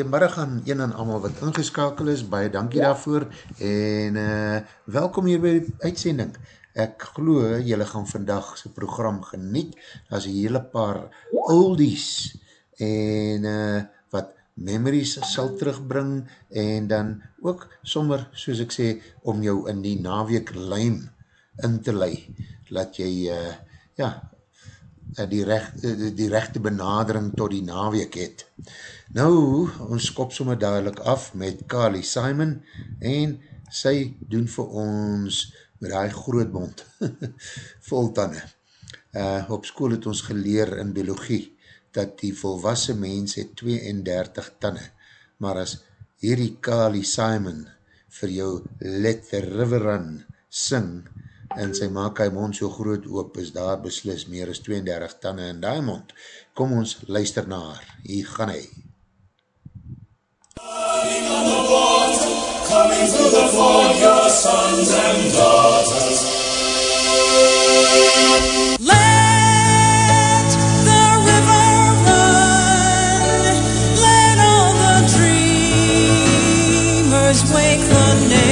goeiemiddag aan een en allemaal wat ingeskakel is, baie dankie daarvoor, en uh, welkom hier by die uitsending. Ek glo, jylle gaan vandag sy program geniet, as een hele paar oldies, en uh, wat memories sal terugbring, en dan ook sommer, soos ek sê, om jou in die naweek lijm in te lei, laat jy, uh, ja, die, recht, uh, die rechte benadering tot die naweek het. Nou, ons skop sommer dadelijk af met Carly Simon en sy doen vir ons met die groot mond, vol tanden. Uh, op school het ons geleer in biologie dat die volwassen mens het 32 tanden, maar as hierdie Carly Simon vir jou Let the River Run sing, en sy maak hy mond so groot oop, is daar beslis meer as 32 tanden in die mond. Kom ons luister na haar, hier gaan hy. Coming through the fog, your sons and daughters. Let the river run. Let all the dreamers wake the nation.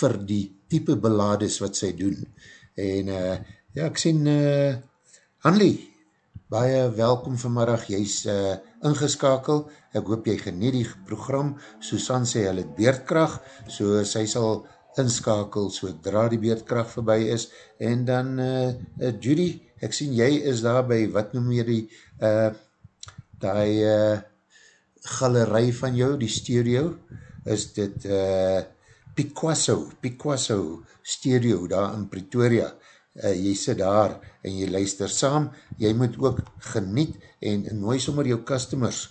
Vir die type belades wat sy doen. En uh, ja, ek sien uh, Hanlie, baie welkom vanmiddag, jy is uh, ingeskakel, ek hoop jy geniet die program, Susan sê hy het beerdkracht, so sy sal inskakel, sodra die beerdkracht voorbij is, en dan uh, uh, Judy, ek sien jy is daar by, wat noem jy die, uh, die uh, galerij van jou, die stereo, is dit uh, Picasso, Picasso stereo daar in Pretoria, uh, jy sit daar en jy luister saam, jy moet ook geniet en nooi sommer jou customers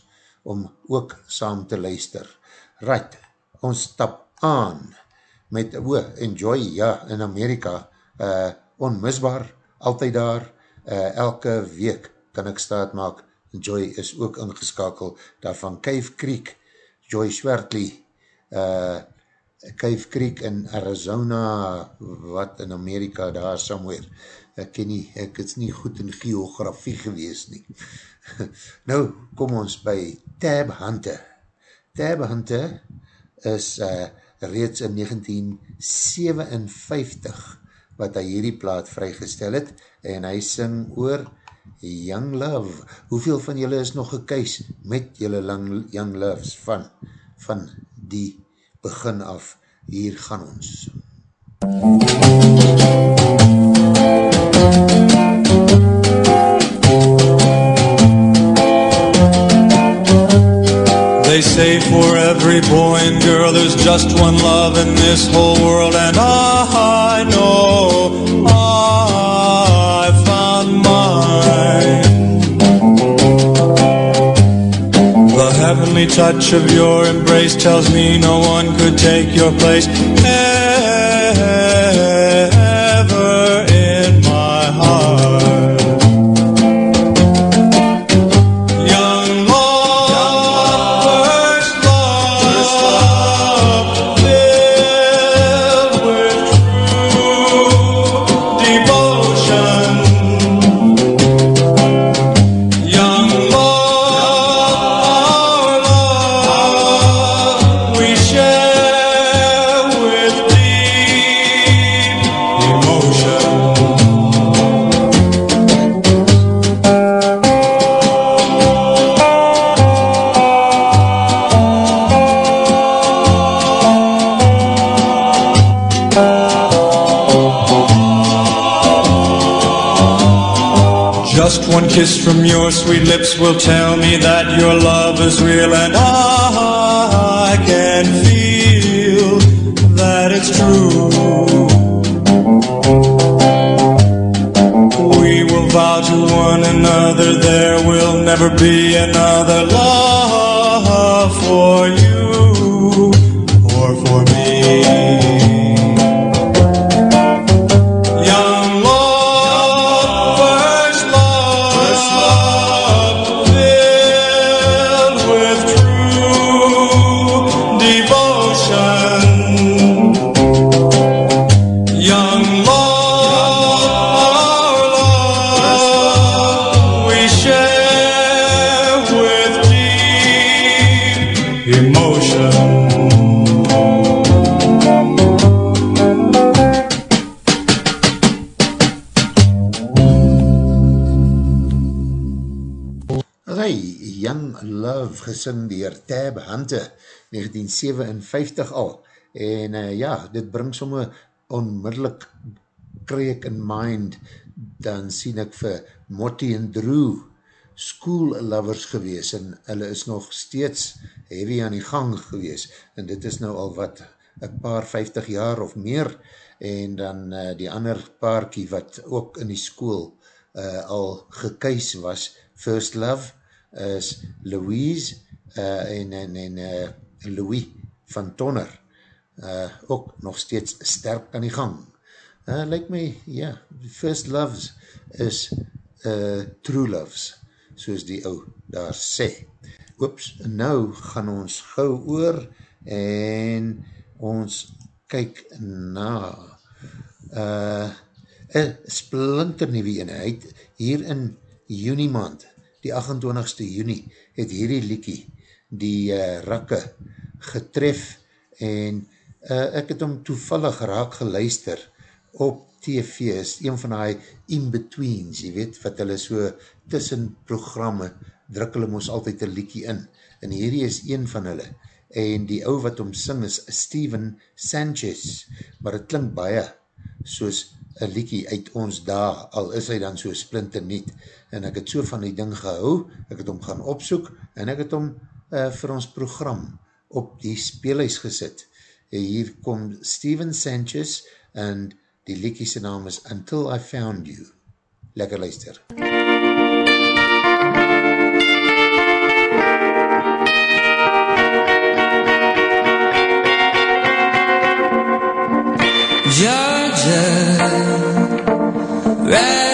om ook saam te luister. Right, ons stap aan met, oh, enjoy, ja, in Amerika, uh, onmisbaar, altyd daar, uh, elke week kan ek staat maak, Joy is ook ingeskakel, daarvan Cave Creek, Joy Swertley, uh, Cave Creek in Arizona, wat in Amerika daar somewhere, ek ken nie, ek is nie goed in geografie gewees nie. nou, kom ons by Tab Hunter. Tab Hunter is uh, reeds in 1957 wat hy hierdie plaat vrygestel het en hy sing oor Young Love. Hoeveel van julle is nog gekeis met julle Young Loves van, van die begin af? Hier gaan ons. They say for every boy and girl there's just one love in this whole world and I touch of your embrace tells me no one could take your place. ever lips will tell me that your love is real, and I can feel that it's true. We will vow to one another there will never be another Hunter 1957 al. En uh, ja, dit bring somme onmiddellik kry ek in mind. Dan sien ek vir Motti en Drew school lovers gewees en hulle is nog steeds heavy aan die gang gewees. En dit is nou al wat een paar 50 jaar of meer. En dan uh, die ander paarkie wat ook in die school uh, al gekuis was First Love is Louise uh, en, en, en uh, Louis van Tonner uh, ook nog steeds sterk aan die gang. Uh, Lyk my, ja, First Loves is uh, True Loves, soos die ou daar sê. Oeps, nou gaan ons gauw oor en ons kyk na uh, een splinter nieuwe eenheid hier in juni maand, die 28ste juni, het hierdie liekie die uh, rakke getref en uh, ek het hom toevallig raak geluister op TV, is een van die in-betweens, jy weet, wat hulle so tussen programme, druk hulle ons altyd een liekie in, en hierdie is een van hulle, en die ou wat hom sing is Steven Sanchez, maar het klink baie soos een liekie uit ons daar, al is hy dan so splinter niet, en ek het so van die ding gehou, ek het hom gaan opsoek, en ek het hom uh, vir ons program op die speelhuis gesit. En hier kom Steven Sanchez, en die liekie sy naam is Until I Found You. Lekker luister. Georgia, wrap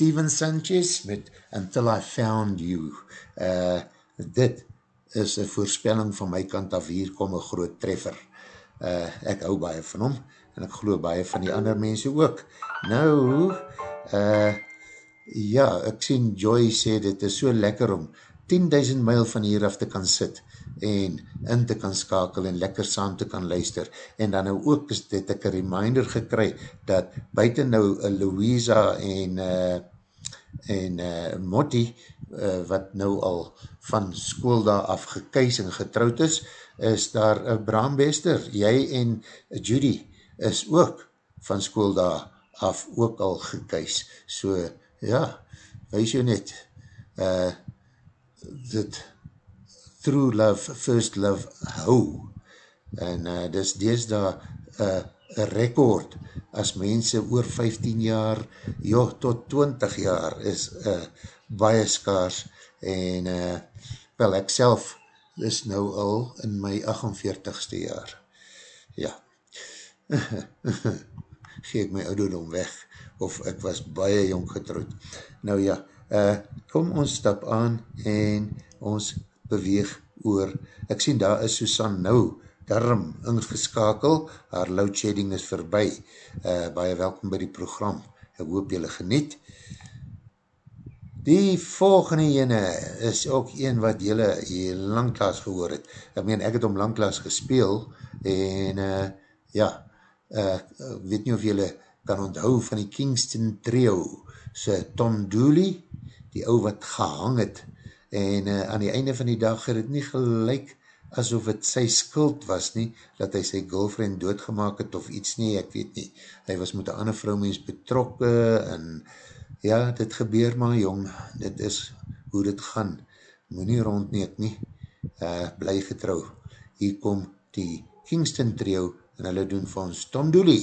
Steven Sanchez met Until I Found You. Uh, dit is een voorspelling van my kant af, hier kom een groot treffer. Uh, ek hou baie van hom, en ek geloof baie van die ander mense ook. Nou, uh, ja, ek sien Joy sê, dit is so lekker om 10.000 myl van hier af te kan sit, en in te kan skakel en lekker saam te kan luister. En dan nou ook is dit ek een reminder gekry dat buiten nou Louisa en uh, en uh, Motti uh, wat nou al van school daar af gekeis en getrouwd is, is daar uh, Bram Bester, jy en Judy is ook van school daar af ook al gekeis. So ja, wees jy net, uh, dit through love, first love hou. En uh, dis dees daar uh, een record as mense oor 15 jaar, jo, tot 20 jaar is uh, baie skaars en uh, wel ek self is nou al in my 48ste jaar. Ja. Gee ek my ouderdom weg of ek was baie jong getrouwd. Nou ja, uh, kom ons stap aan en ons beweeg oor, ek sien daar is Susan nou, darm ingeskakel, haar loadshedding is verby. Uh, baie welkom by die program, ek hoop jylle geniet. Die volgende ene is ook een wat jylle hier langklaas gehoor het. Ek meen, ek het om langklaas gespeel en uh, ja, uh, weet nie of jylle kan onthou van die Kingston Trio, se Tom Dooley, die ou wat gehang het, en uh, aan die einde van die dag het het nie gelijk asof het sy skuld was nie, dat hy sy girlfriend doodgemaak het of iets nie, ek weet nie. Hy was met een ander vrouwmens betrokke en ja, dit gebeur maar jong, dit is hoe dit gaan. Moet nie rondneek nie, uh, bly getrouw. Hier kom die Kingston trio en hulle doen vir ons Tom Dooley.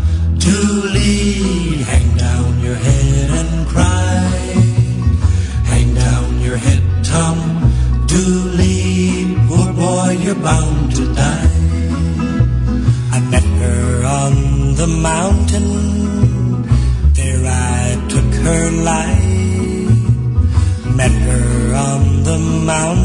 the mountain. There I took her life. Met her on the mountain.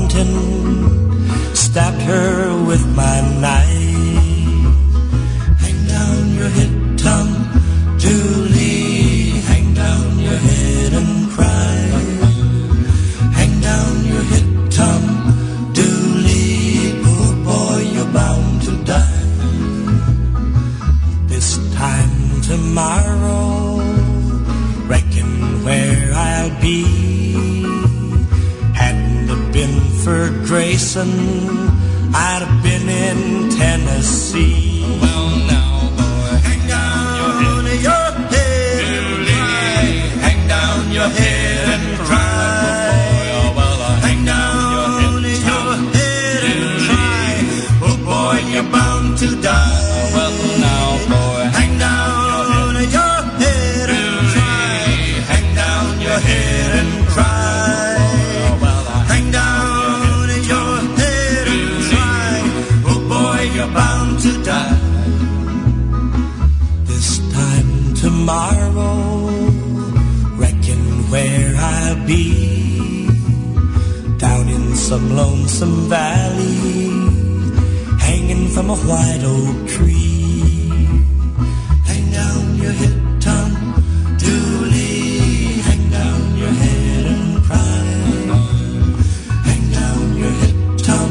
Some lonesome valley, hanging from a white oak tree. Hang down your head, Tom Dooley. Hang down your head and cry. Hang down your head, Tom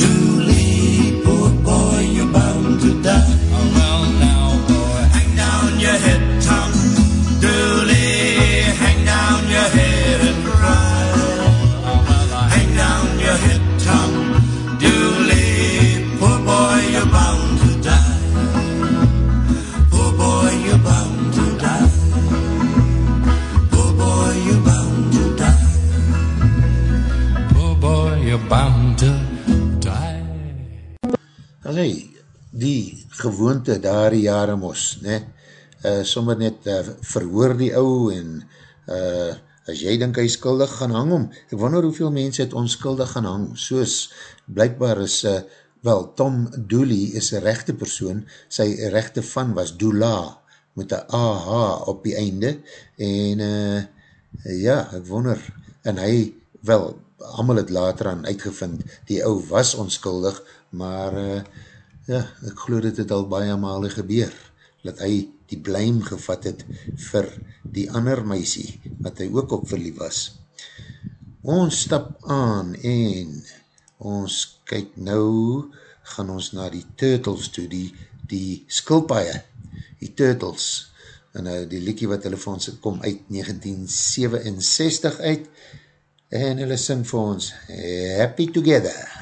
Dooley. Poor boy, you're bound to die. Oh, well, now, gewoonte daar die jare mos, ne, uh, sommer net uh, verhoor die ou en uh, as jy denk hy skuldig gaan hang om, ek wonder hoeveel mense het onskuldig gaan hang, soos blijkbaar is, uh, wel, Tom Dooley is een rechte persoon, sy rechte van was Doola, met een AH op die einde, en uh, ja, ek wonder, en hy, wel, allemaal het later aan uitgevind, die ou was onskuldig, maar uh, ja, ek geloof dit het al baie male gebeur, dat hy die blijm gevat het vir die ander meisie, wat hy ook op verlief was. Ons stap aan en ons kyk nou, gaan ons na die Turtles toe, die, die skilpaie, die Turtles, en uh, die liekie wat hulle vir ons kom uit 1967 uit, en hulle sing vir ons Happy Together.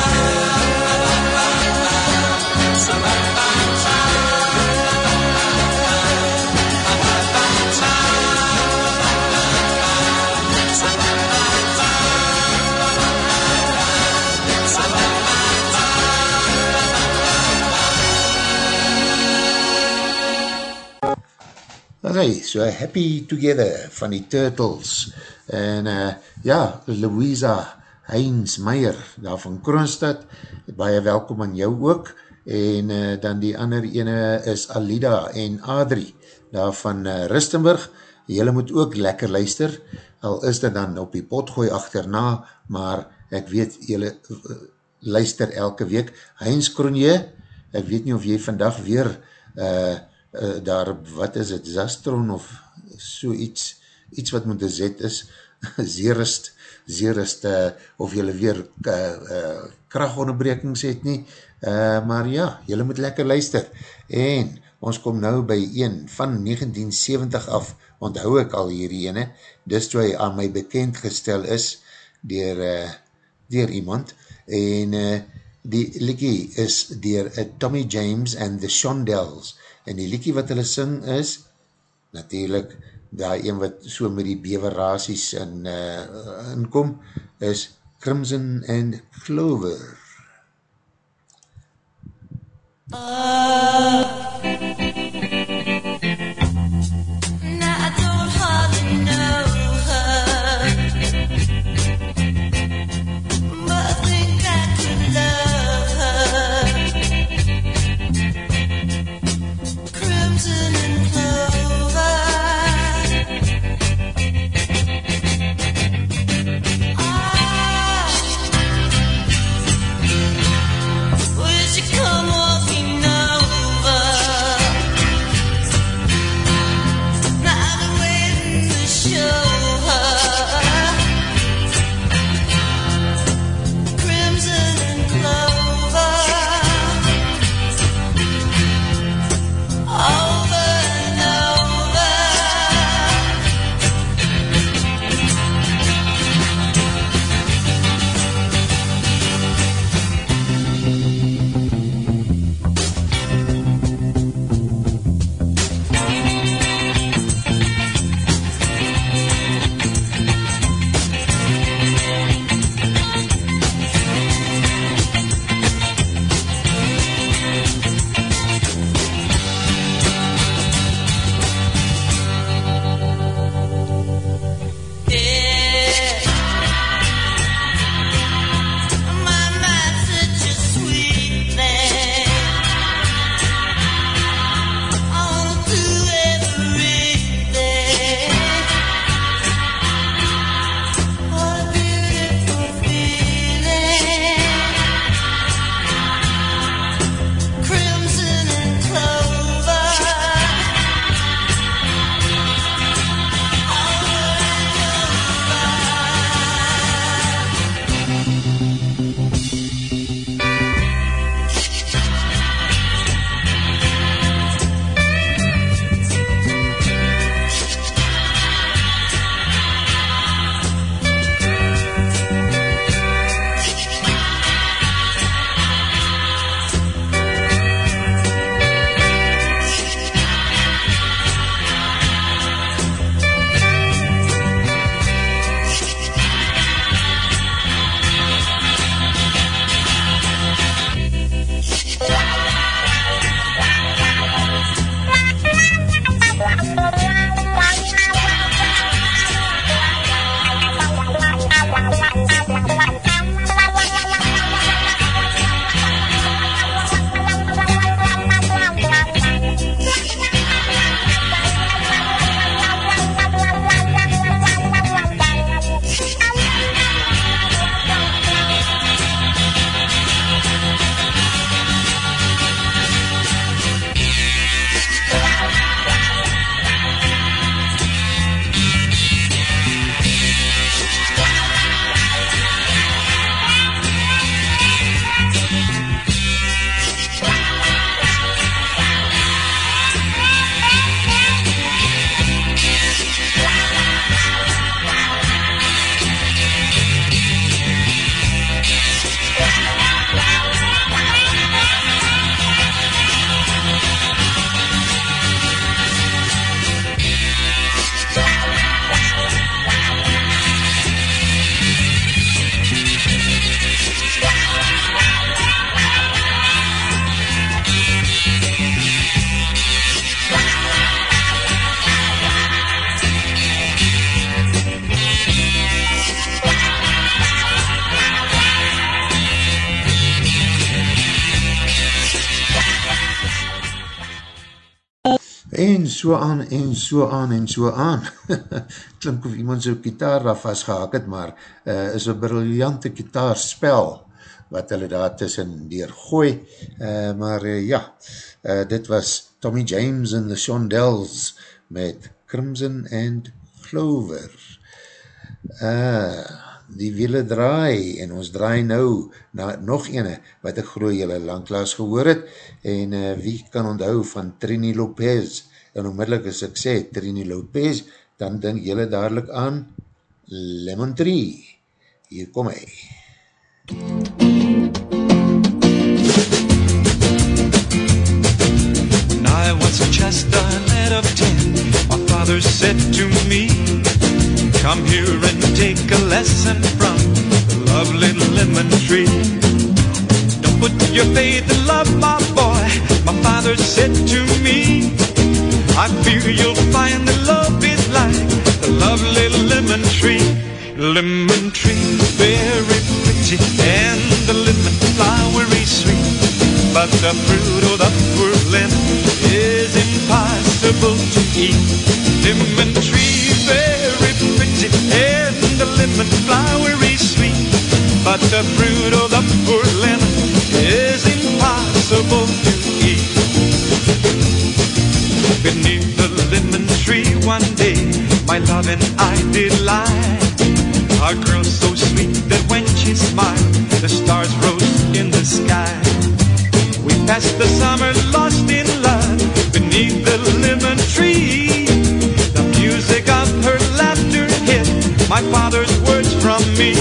Okay, so Happy Together van die Turtles. En uh, ja, Louisa Heinz Meyer daar van Kroonstad, baie welkom aan jou ook. En uh, dan die ander ene is Alida en Adrie daar van uh, Ristenburg, jylle moet ook lekker luister, al is dit dan op die potgooi achterna, maar ek weet jylle uh, luister elke week, Heinz Kroonje, ek weet nie of jy vandag weer uh, uh, daar, wat is het, Zastron of so iets, iets wat met een Z is, Zerist, Zerist, uh, of jylle weer uh, uh, krachtonderbrekings het nie, uh, maar ja, jylle moet lekker luister, en ons kom nou by een van 1970 af, onthou ek al hierdie ene, dis toe hy aan my bekend gestel is, dier, uh, dier iemand, en uh, die liekie is dier uh, Tommy James and the Shondells, en die liekie wat hulle sing is, natuurlijk, daar een wat so met die beverrasies in, uh, inkom, is Crimson and Clover. Now so aan, en so aan, en so aan. Klink of iemand so kitaar daar vastgehaak het, maar uh, is een briljante kitaarspel wat hulle daar tussen deur gooi. Uh, maar uh, ja, uh, dit was Tommy James en the Shondells met Crimson and Clover. Uh, die wiele draai en ons draai nou na nog ene wat ek geloof jylle langklaas gehoor het en uh, wie kan onthou van Trini Lopez en onmiddellik as ek sê Trini Lopez dan denk jylle dadelijk aan Lemon Tree hier kom hy When I was just a lad of ten, my father said to me, Come here and take a lesson from the lovely lemon tree. Don't put your faith in love, my boy, my father said to me. I fear you'll find that love is like the lovely lemon tree. Lemon tree, very pretty, and the lemon flowery sweet. But the fruit of the poor lemon is impossible to eat. Lemon tree, very pretty, and the lemon flowery sweet. But the fruit of the poor lemon is impossible to eat. One day, my love and I did lie. A girl so sweet that when she smiled, the stars rose in the sky. We passed the summer lost in love beneath the lemon tree. The music of her laughter hid my father's words from me.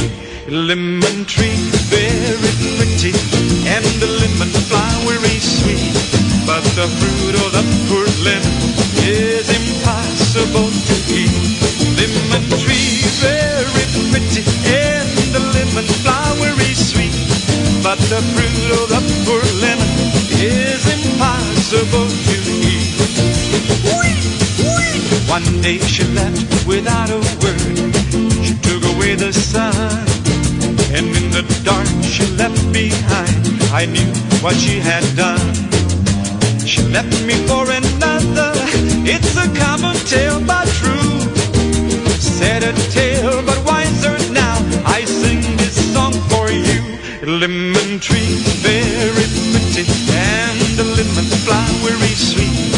Lemon tree, very pretty, and the lemon flowery sweet. But the fruit of the poor lemon But the fruit of the poor lemon is impossible to eat. One day she left without a word. She took away the sun. And in the dark she left behind. I knew what she had done. She left me for another. It's a common tale, but true. Said a tale, Lemon tree, very pretty, and the lemon flowery sweet.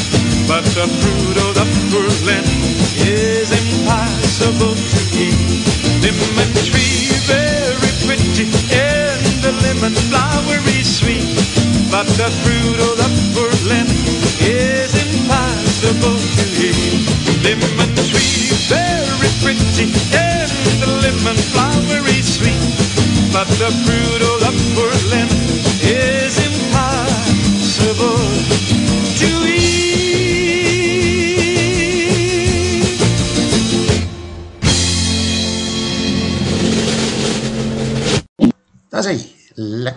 But the fruit of the poor lemon is impossible to eat. Lemon tree, very pretty, and the lemon flowery sweet. But the fruit of the poor lemon is impossible to eat. Lemon tree, very pretty, and the lemon flowery sweet. But the fruit of the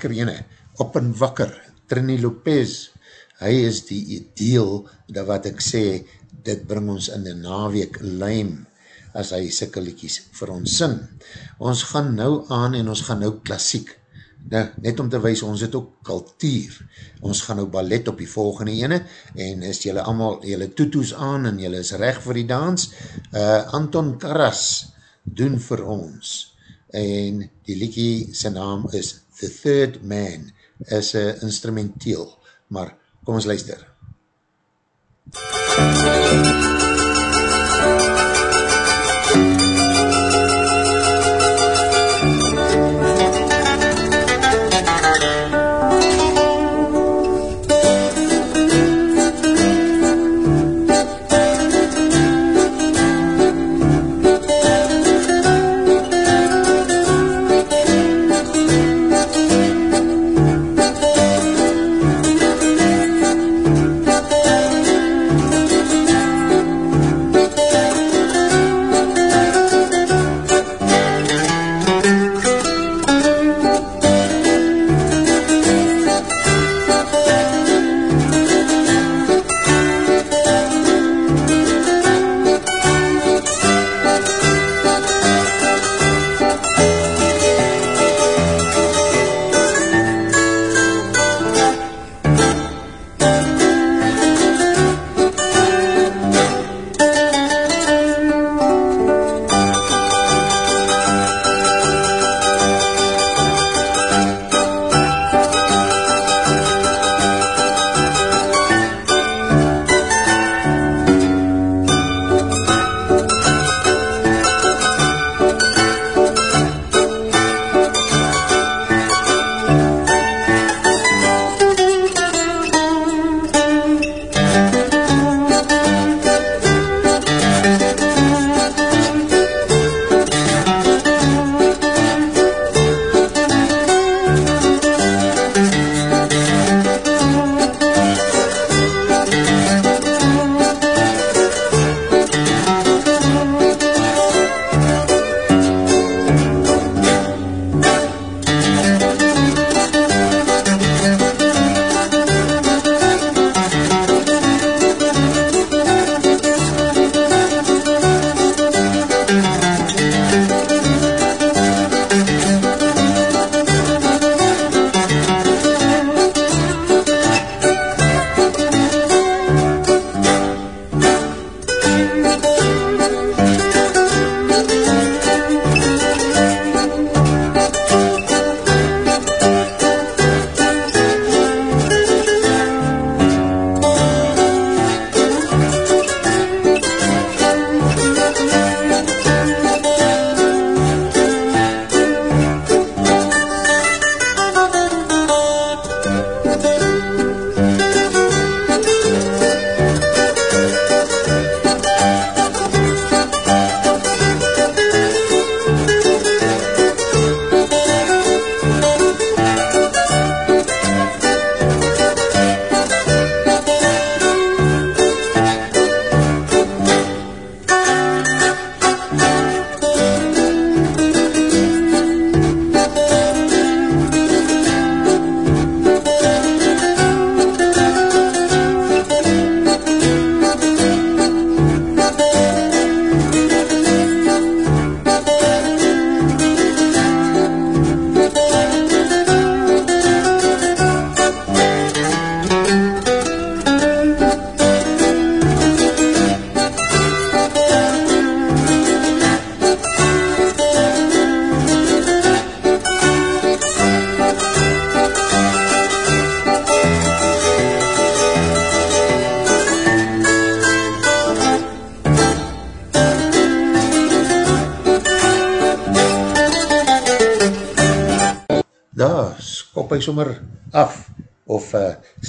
lekker ene, op en wakker, Trini Lopez, hy is die deel, dat wat ek sê, dit bring ons in die naweek lijm, as hy sikkeliekies vir ons sing. Ons gaan nou aan en ons gaan nou klassiek, nou, net om te wees, ons het ook kultuur, ons gaan nou ballet op die volgende ene, en is jylle allemaal, jylle toetoes aan, en jylle is recht vir die dans, uh, Anton Karas, doen vir ons, en die liekie sy naam is The Third Man, is een instrumenteel, maar kom ons luister. kop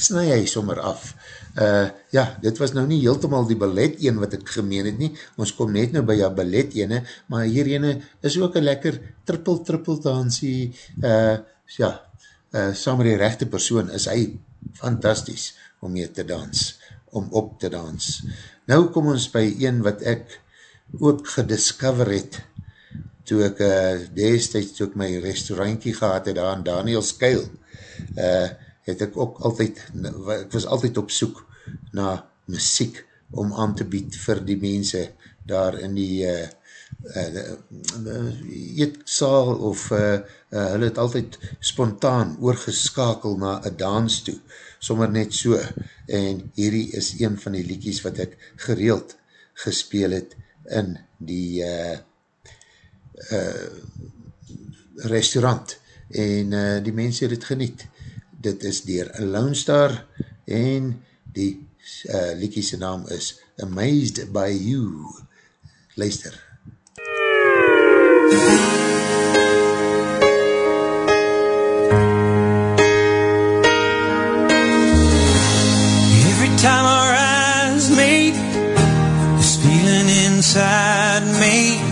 snu hy sommer af. Uh, ja, dit was nou nie heeltemal die ballet een wat ek gemeen het nie, ons kom net nou by jou ballet ene, maar hier ene is ook een lekker trippel trippel dansie, uh, ja, uh, saam met die rechte persoon is hy fantastisch om mee te dans, om op te dans. Nou kom ons by een wat ek ook gediscover het, toe ek uh, destijds toe ek my restaurantje gehad het daar in Daniel Skuil, uh, het ek ook altyd, ek was altyd op soek na muziek om aan te bied vir die mense daar in die uh, uh, eetsaal of uh, uh, hulle het altyd spontaan oorgeskakel na een dans toe, sommer net so, en hierdie is een van die liedjies wat ek gereeld gespeel het in die uh, uh, restaurant en uh, die mense het het geniet. Dit is dier Lone Star en die uh, liedjiese naam is Amazed by You. Luister. Every time our eyes meet, this feeling inside me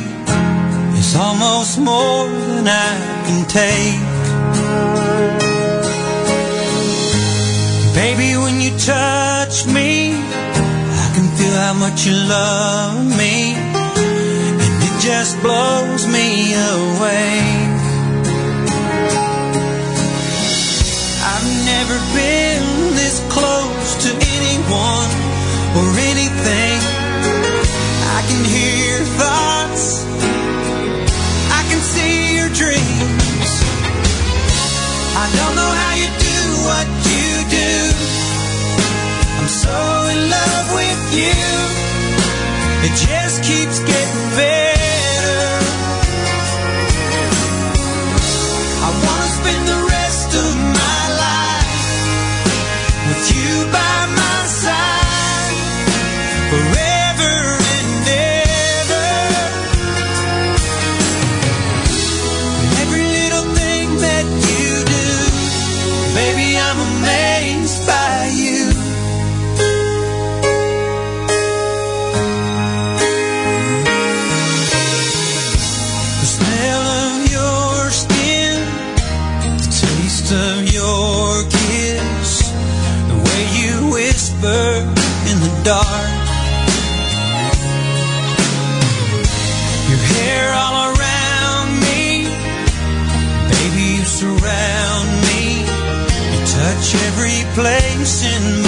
is almost more than I can take. Much you love me, and it just blows me away. I've never been this close to anyone or anything. I can hear your thoughts. I can see your dreams. I don't know how you you. It just keeps getting better. Dark. Your hair all around me, baby, you surround me. You touch every place in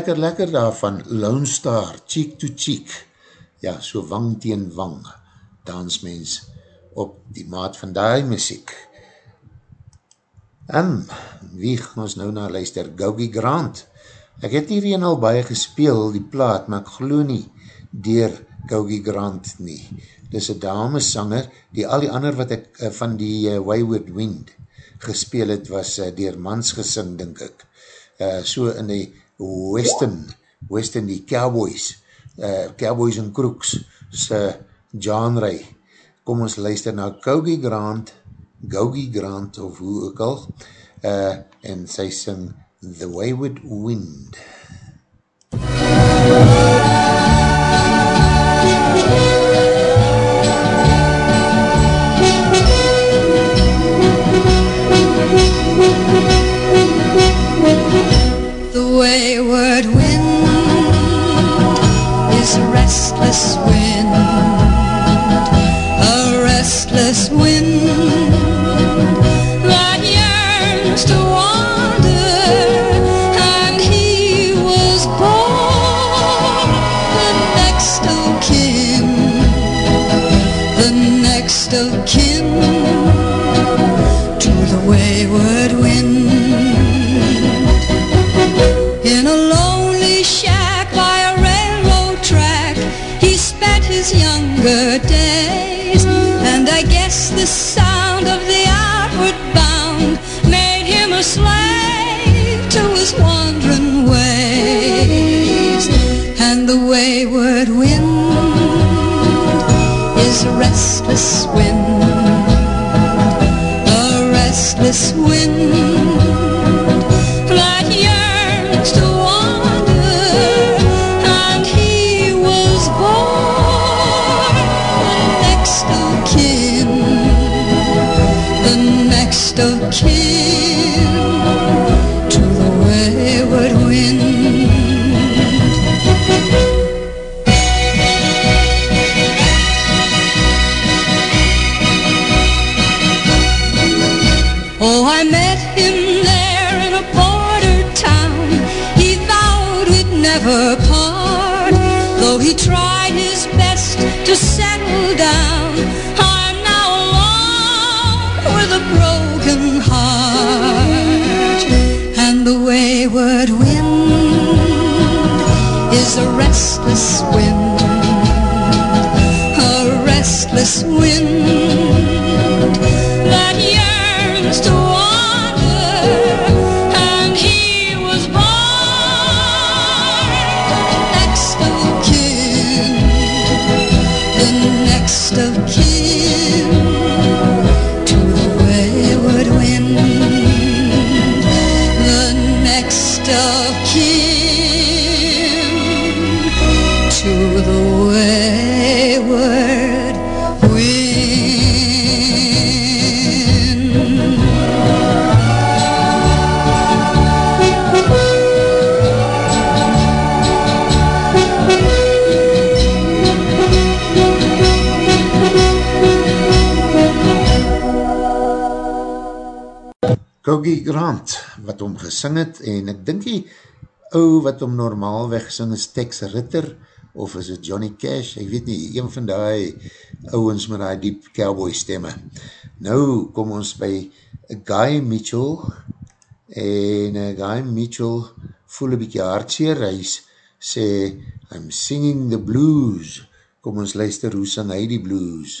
Lekker, lekker daarvan, Lone Star, Cheek to Cheek. Ja, so wang teen wang, dansmens op die maat van die muziek. En, wie gaan ons nou na luister? Gaugie Grant. Ek het hierin al baie gespeel, die plaat, maar ek glo nie dier Gaugie Grant nie. Dis een damesanger, die al die ander wat ek uh, van die uh, Wayward Wind gespeel het, was uh, dier mans gesing, denk ek. Uh, so in die Western, Western die Cowboys, uh, Cowboys en Crooks, se genre. Kom ons luister na Gaugie Grant, Gaugie Grant, of hoe ook al, uh, en sy sing The Wayward Wind. The restless wind, wayward wind is a restless wind, a restless wind wayward wind is a restless wind, a restless wind Kogie Grant, wat hom gesing het, en ek dink die ou wat hom normaalweg gesing is Tex Ritter, of is het Johnny Cash, ek weet nie, een van die ouwens met die diep cowboy stemme. Nou kom ons by Guy Mitchell, en uh, Guy Mitchell voel een bykie hartseer, hy sê, I'm singing the blues, kom ons luister hoe sing hy die blues.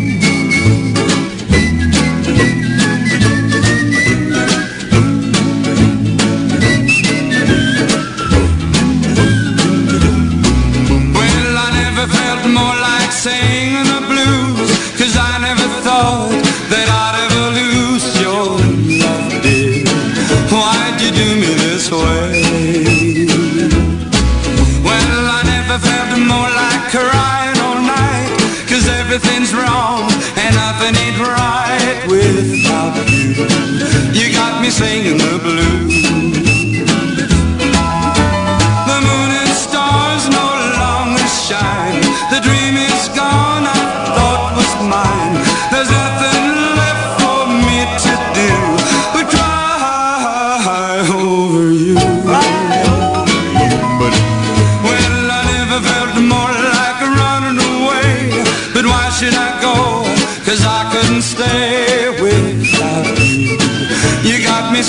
singing the blues.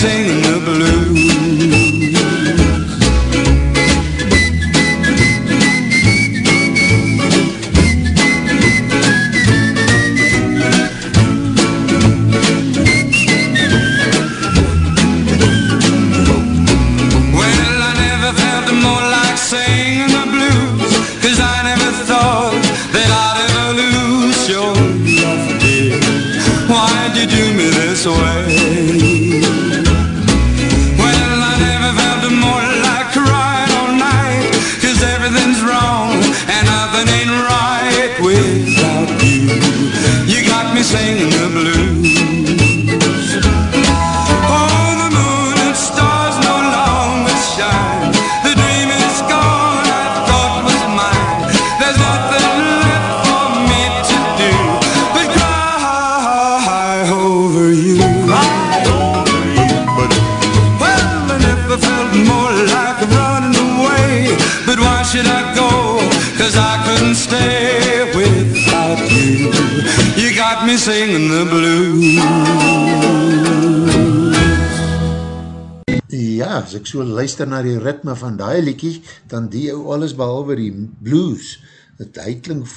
Singing me singing the blues. Ja, as ek so luister na die ritme van die liekie, dan die ou alles behalwe die blues. Het, hy klink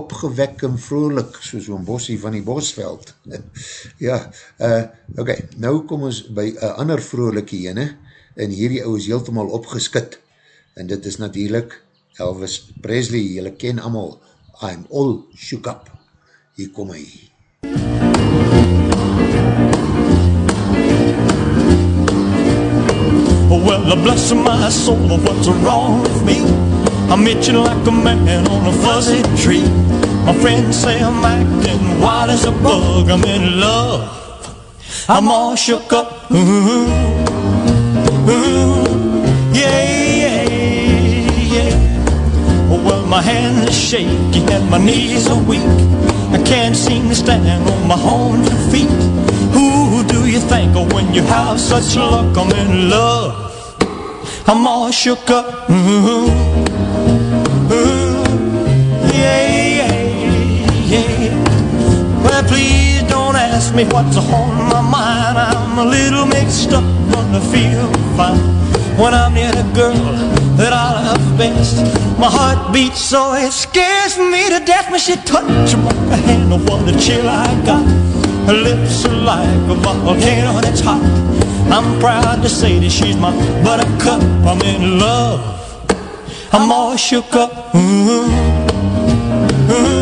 opgewek en vrolik, soos een bossie van die bosveld. ja, uh, ok, nou kom ons by een ander vrolikie ene, en hierdie ou is heeltemal opgeskit, en dit is natuurlijk Elvis Presley, jylle ken amal, I'm all shook up. Hier kom hy. Well, bless my soul, what's wrong with me? I'm itching like a man on a fuzzy tree. My friends say I'm acting wild as a bug. I'm in love. I'm all shook up. Ooh, ooh, yeah, yeah, my hands are shaky and my knees are weak. I can't seem to stand on my own two feet. Who do you think of when you have such luck? I'm in love. I'm all shook up. Ooh, ooh, yeah, yeah, yeah. Well, please don't ask me what's on my mind. I'm a little mixed up, but I feel fine when I'm near the girl that I love best. My heart beats so it scares me to death when she touches my hand. What a chill I got. Her lips are like a volcano that's hot. I'm proud to say that she's my buttercup. I'm in love. I'm all shook up. Ooh, ooh,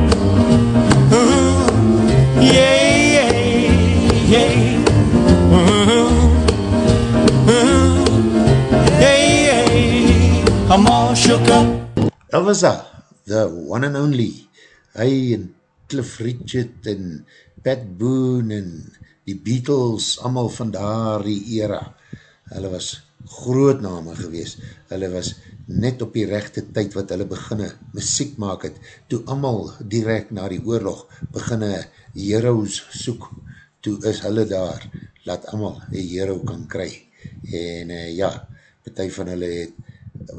Elvisa, the one and only, hy en Cliff Richard en Pat Boone en die Beatles, allemaal van daar die era, hulle was groot name gewees, hulle was net op die rechte tyd wat hulle beginne muziek maak het, toe allemaal direct na die oorlog beginne heroes soek, toe is hulle daar, laat allemaal een hero kan kry, en uh, ja, partij van hulle het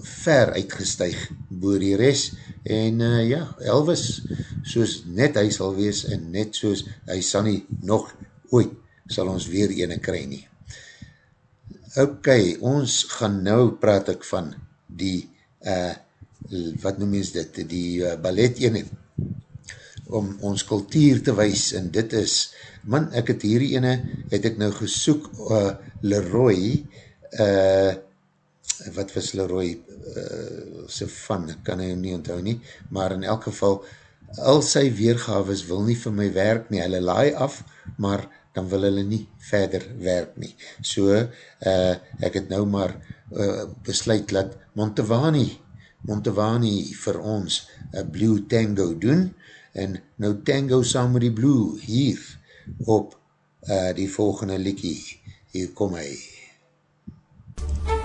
ver uitgestuig boor die res en uh, ja, Elvis soos net hy sal wees en net soos hy sal nie nog ooit sal ons weer ene kry nie. Ok, ons gaan nou praat ek van die uh, wat noem ons dit, die uh, ballet ene om ons kultuur te wees en dit is, man, ek het hierdie ene, het ek nou gesoek uh, Leroy uh, wat was Leroy uh, sy van, ek kan hy nie onthou nie, maar in elk geval, al sy weergaves wil nie vir my werk nie, hulle laai af, maar dan wil hulle nie verder werk nie. So, uh, ek het nou maar uh, besluit dat Montevani, Montevani vir ons uh, Blue Tango doen, en nou tango saam met die blue hier op uh, die volgende liekie. Hier kom hy. jou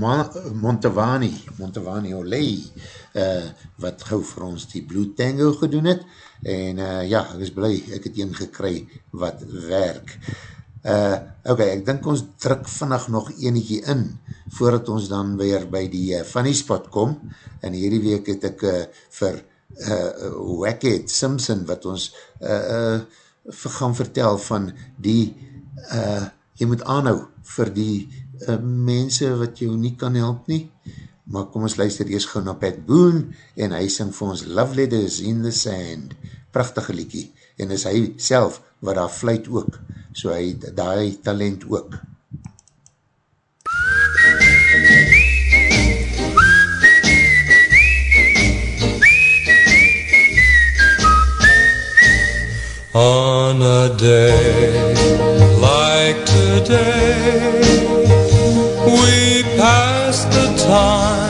Montevani, Montevani Olei, uh, wat gauw vir ons die Blue Tango gedoen het, en uh, ja, ek is blij, ek het een gekry wat werk. Uh, ok, ek dink ons druk vannig nog enetjie in, voordat ons dan weer by die uh, funny spot kom, en hierdie week het ek uh, vir uh, Wackhead Simpson, wat ons uh, uh, gaan vertel van die, uh, jy moet aanhou vir die mense wat jou nie kan help nie, maar kom ons luister eers gauw na Pat Boone, en hy sing vir ons Love Letters in the Sand, prachtige liekie, en is hy self wat daar fluit ook, so hy daar talent ook. On a day like today time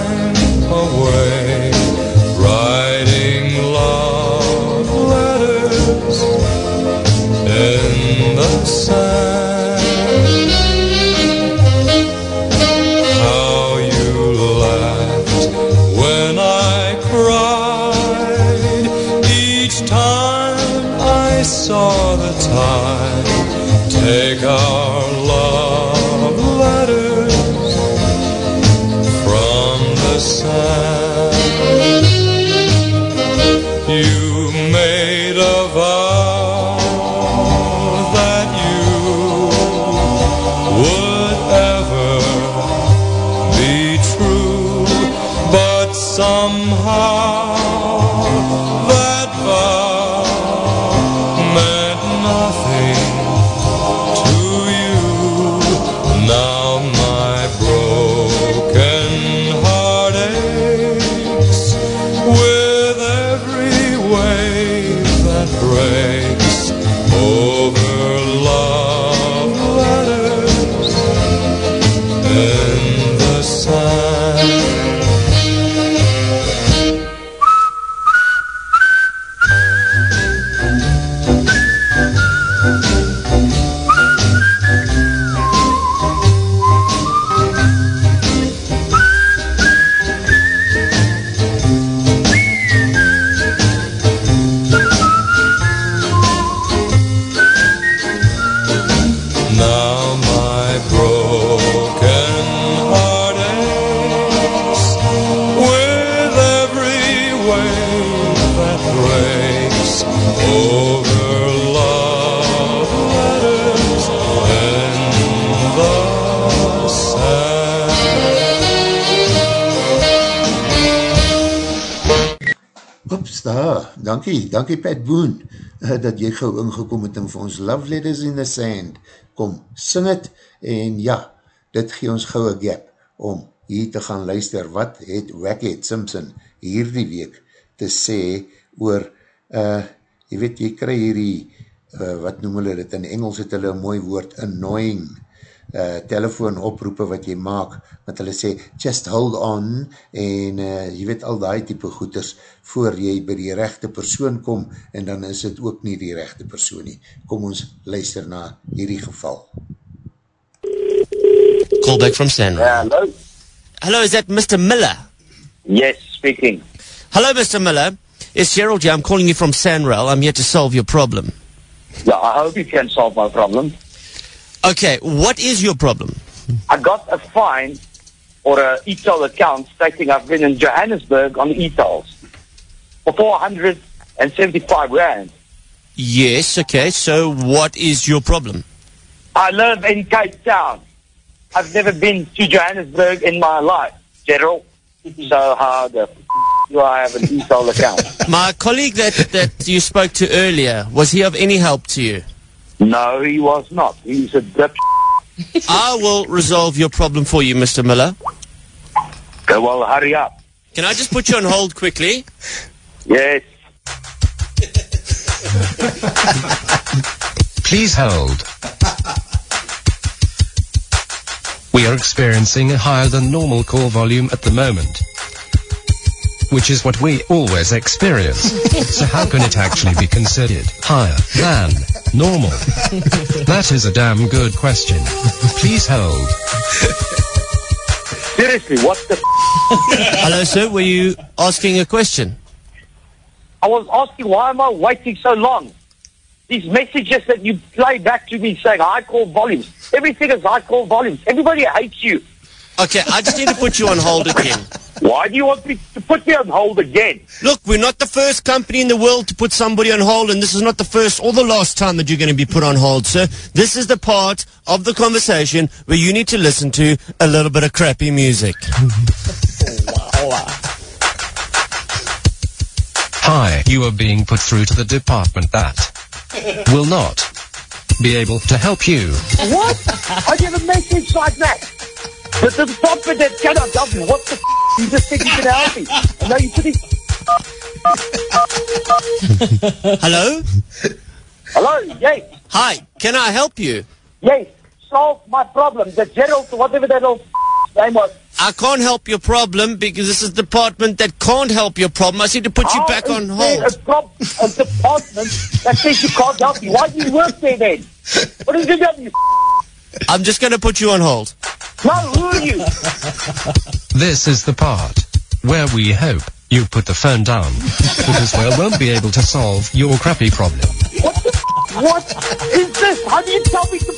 dankie, dankie Pat Boone, uh, dat jy gauw ingekom het en vir ons Love Letters in the Sand. Kom, sing het, en ja, dit gee ons gauw een gap om hier te gaan luister, wat het Wackhead Simpson hierdie week te sê oor, uh, jy weet, jy krij hierdie, uh, wat noem hulle dit, in Engels het hulle een mooi woord, annoying, uh, telefoon oproepen wat jy maak, wat hulle sê, just hold on, en uh, jy weet al die type goeders, voor jy by die rechte persoon kom, en dan is het ook nie die rechte persoon nie. Kom ons luister na hierdie geval. Call back from Sandra. Yeah, hello? Hello, is that Mr. Miller? Yes, speaking. Hello, Mr. Miller. It's Gerald here. I'm calling you from Sanrail. I'm here to solve your problem. Yeah, I hope you can solve my problem. Okay, what is your problem? I got a fine or a e-toll account stating I've been in Johannesburg on e-tolls for 475 rand. Yes, okay. So what is your problem? I live in Cape Town. I've never been to Johannesburg in my life, Gerald. So how the f- do I have an e-toll account? My colleague that, that you spoke to earlier, was he of any help to you? No, he was not. He's a dip. I will resolve your problem for you, Mr. Miller. Okay, well, hurry up. Can I just put you on hold quickly? Yes. Please hold. We are experiencing a higher than normal call volume at the moment. Which is what we always experience. so how can it actually be considered higher than normal? That is a damn good question. Please hold. Seriously, what the f- Hello, sir. Were you asking a question? I was asking why am I waiting so long? These messages that you play back to me saying high call volumes. Everything is high call volumes. Everybody hates you. Okay, I just need to put you on hold again. Why do you want me to put me on hold again? Look, we're not the first company in the world to put somebody on hold, and this is not the first or the last time that you're going to be put on hold, sir. This is the part of the conversation where you need to listen to a little bit of crappy music. Hi, you are being put through to the department that will not be able to help you. What? I get a message like that. But the department that cannot help me. What the f- You just think you can help me. And now you're sitting... Hello? Hello? Yes. Hi, can I help you? Yes. Solve my problem. The Gerald, whatever that old f- name was. I can't help your problem because this is the department that can't help your problem. I need to put you How back is on hold. A, a department that says you can't help me. Why do you work there then? What is it you? I'm just going to put you on hold. No, who are you? This is the part where we hope you put the phone down because we won't be able to solve your crappy problem. What the f- What is this? How do you tell me to...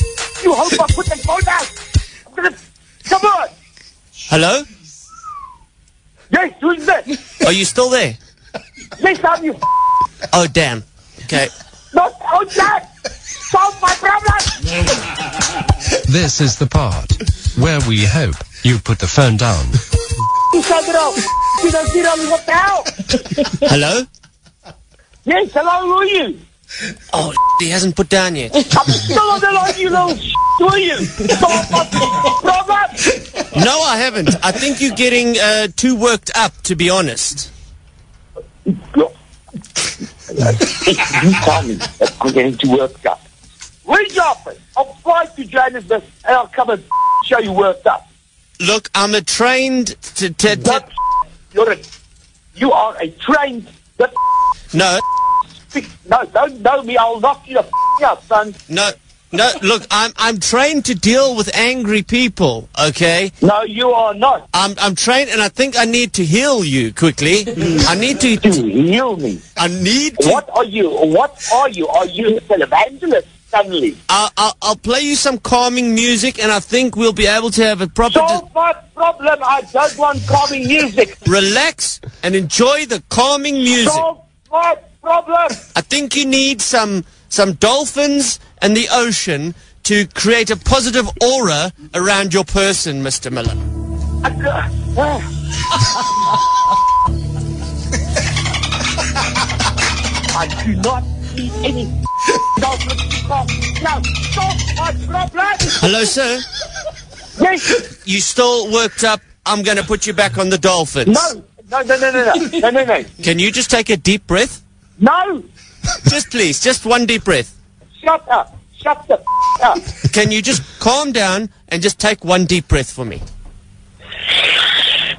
You hope I put the phone down? Gonna... Come on! Hello? Yes, who's this? Are you still there? Yes, I'm you. Oh, damn. Okay. Not oh, on that! Solve my problem! This is the part where we hope you put the phone down You shut it off! You don't get on me, what? Hello? Yes, hello, who are you? Oh, he hasn't put down yet. I'm still on the line, you little s***. You? Solve my problem! No, I haven't. I think you're getting uh, too worked up, to be honest. you tell me that I'm getting too worked up. Your office? I'll fly to Johannesburg and I'll come and show you worked up. Look, I'm a trained... T- t- t- you're a, you are a trained... No, no, don't know me. I'll knock you the f- out, son. no, no. Look, I'm I'm trained to deal with angry people. Okay. No, you are not. I'm I'm trained, and I think I need to heal you quickly. I need to. To heal me. I need to. What are you? What are you? Are you a televangelist suddenly? I'll, I'll I'll play you some calming music, and I think we'll be able to have a proper. Solve my problem. I don't want calming music. relax and enjoy the calming music. Solve my problem. I think you need some some dolphins and the ocean to create a positive aura around your person, Mr. Miller. I, I do not see any dolphins to come. Now, stop my problem! Hello, sir. Yes! You still worked up. I'm going to put you back on the Dolphins. No! No, no, no, no, no, no, no, no. Can you just take a deep breath? No! Just please, just one deep breath. Shut up! Shut the up! Can you just calm down and just take one deep breath for me?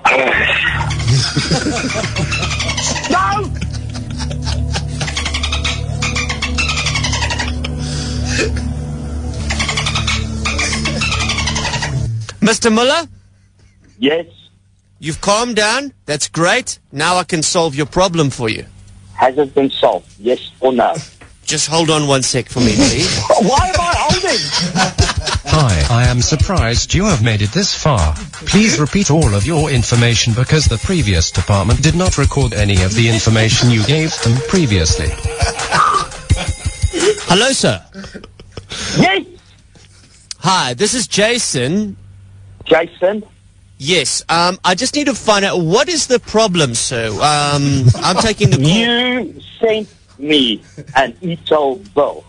Mr. Muller, Yes? you've calmed down. That's great. Now I can solve your problem for you. Has it been solved? Yes or no? Just hold on one sec for me, please. Why am I holding? Hi, I am surprised you have made it this far. Please repeat all of your information because the previous department did not record any of the information you gave them previously. Hello, sir. Yes! Hi, this is Jason. Jason? Yes, um, I just need to find out what is the problem, sir. Um, I'm taking the call. You sent me an e-toll bill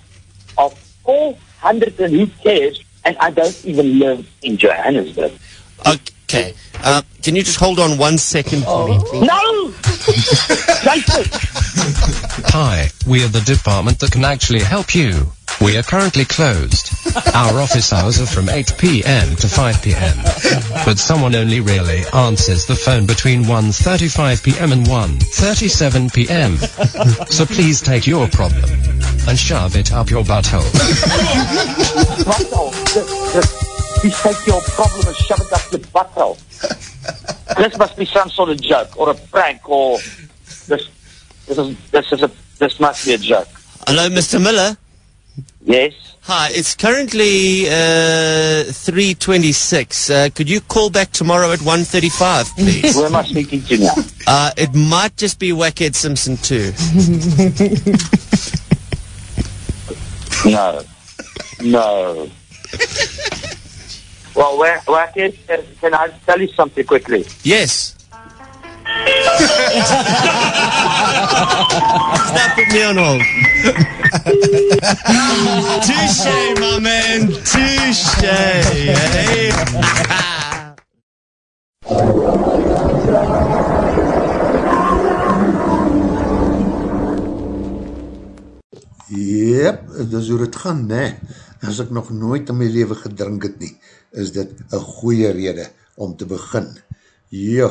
of 400 and who cares, and I don't even live in Johannesburg. Okay. Uh, can you just hold on one second for me, please? No! Jason! Hi, we are the department that can actually help you. We are currently closed. Our office hours are from 8 p.m. to 5 p.m. But someone only really answers the phone between 1.35 p.m. and 1.37 p.m. So please take your problem and shove it up your butthole. Butthole. The- the- Please take your problem and shove it up your butthole. this must be some sort of joke or a prank or this. This is this is a this must be a joke. Hello, Mr. Miller. Yes. Hi, it's currently uh, 3.26. Uh, could you call back tomorrow at 1.35, please? Who am I speaking to now? Uh, it might just be Wackhead Simpson too. No. No. Well, can, can I tell you something quickly? Yes. Stop put me on hold. Touche, my man. Touche. Yep, dis hoe het gaan, ne. As ek nog nooit in my leven gedrink het nie, is dit een goeie rede om te begin. Ja,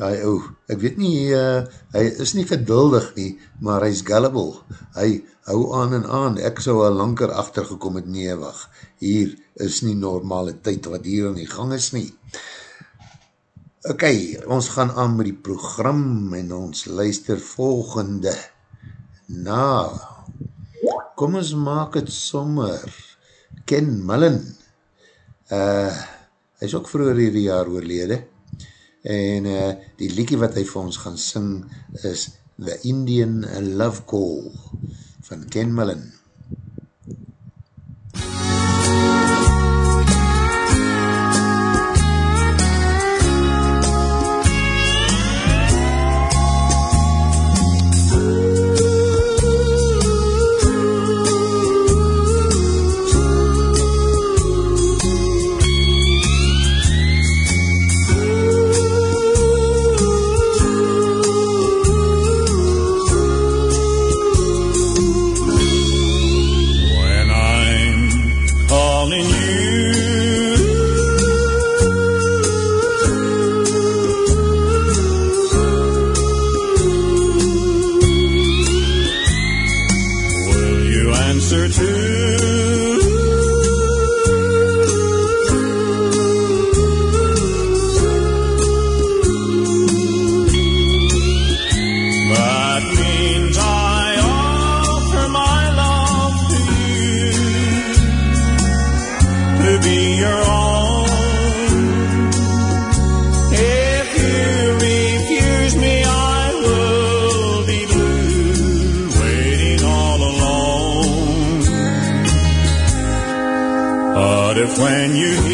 die ou, ek weet nie, uh, hy is nie geduldig nie, maar hy is gullible. Hy hou aan en aan, ek sou al langer achtergekom het, nee, wacht, hier is nie normale tyd wat hier aan die gang is nie. Ok, ons gaan aan met die program en ons luister volgende na kom ons maak het sommer Ken Mullen uh, hy is ook vroeger hierdie jaar oorlede en uh, die liekie wat hy vir ons gaan sing is The Indian Love Call van Ken Mullen When when you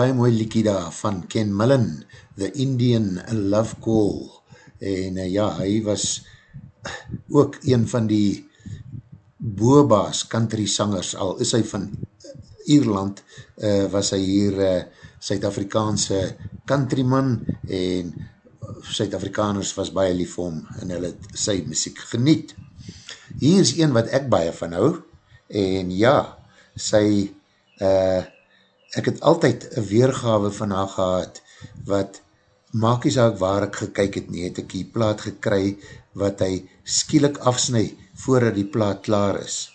baie mooi, liekie daar van Ken Millen, The Indian Love Call. En uh, ja, hy was ook een van die boobaas country sangers, al is hy van Ierland, uh, was hy hier uh, Suid-Afrikaanse countryman en Suid-Afrikaners was baie lief om en hulle het sy muziek geniet. Hier is een wat ek baie van hou en ja, sy uh, ek het altyd een weergawe van haar gehad wat maak nie saak waar ek gekyk het nie, het ek die plaat gekry wat hy skielik afsnui voordat die plaat klaar is.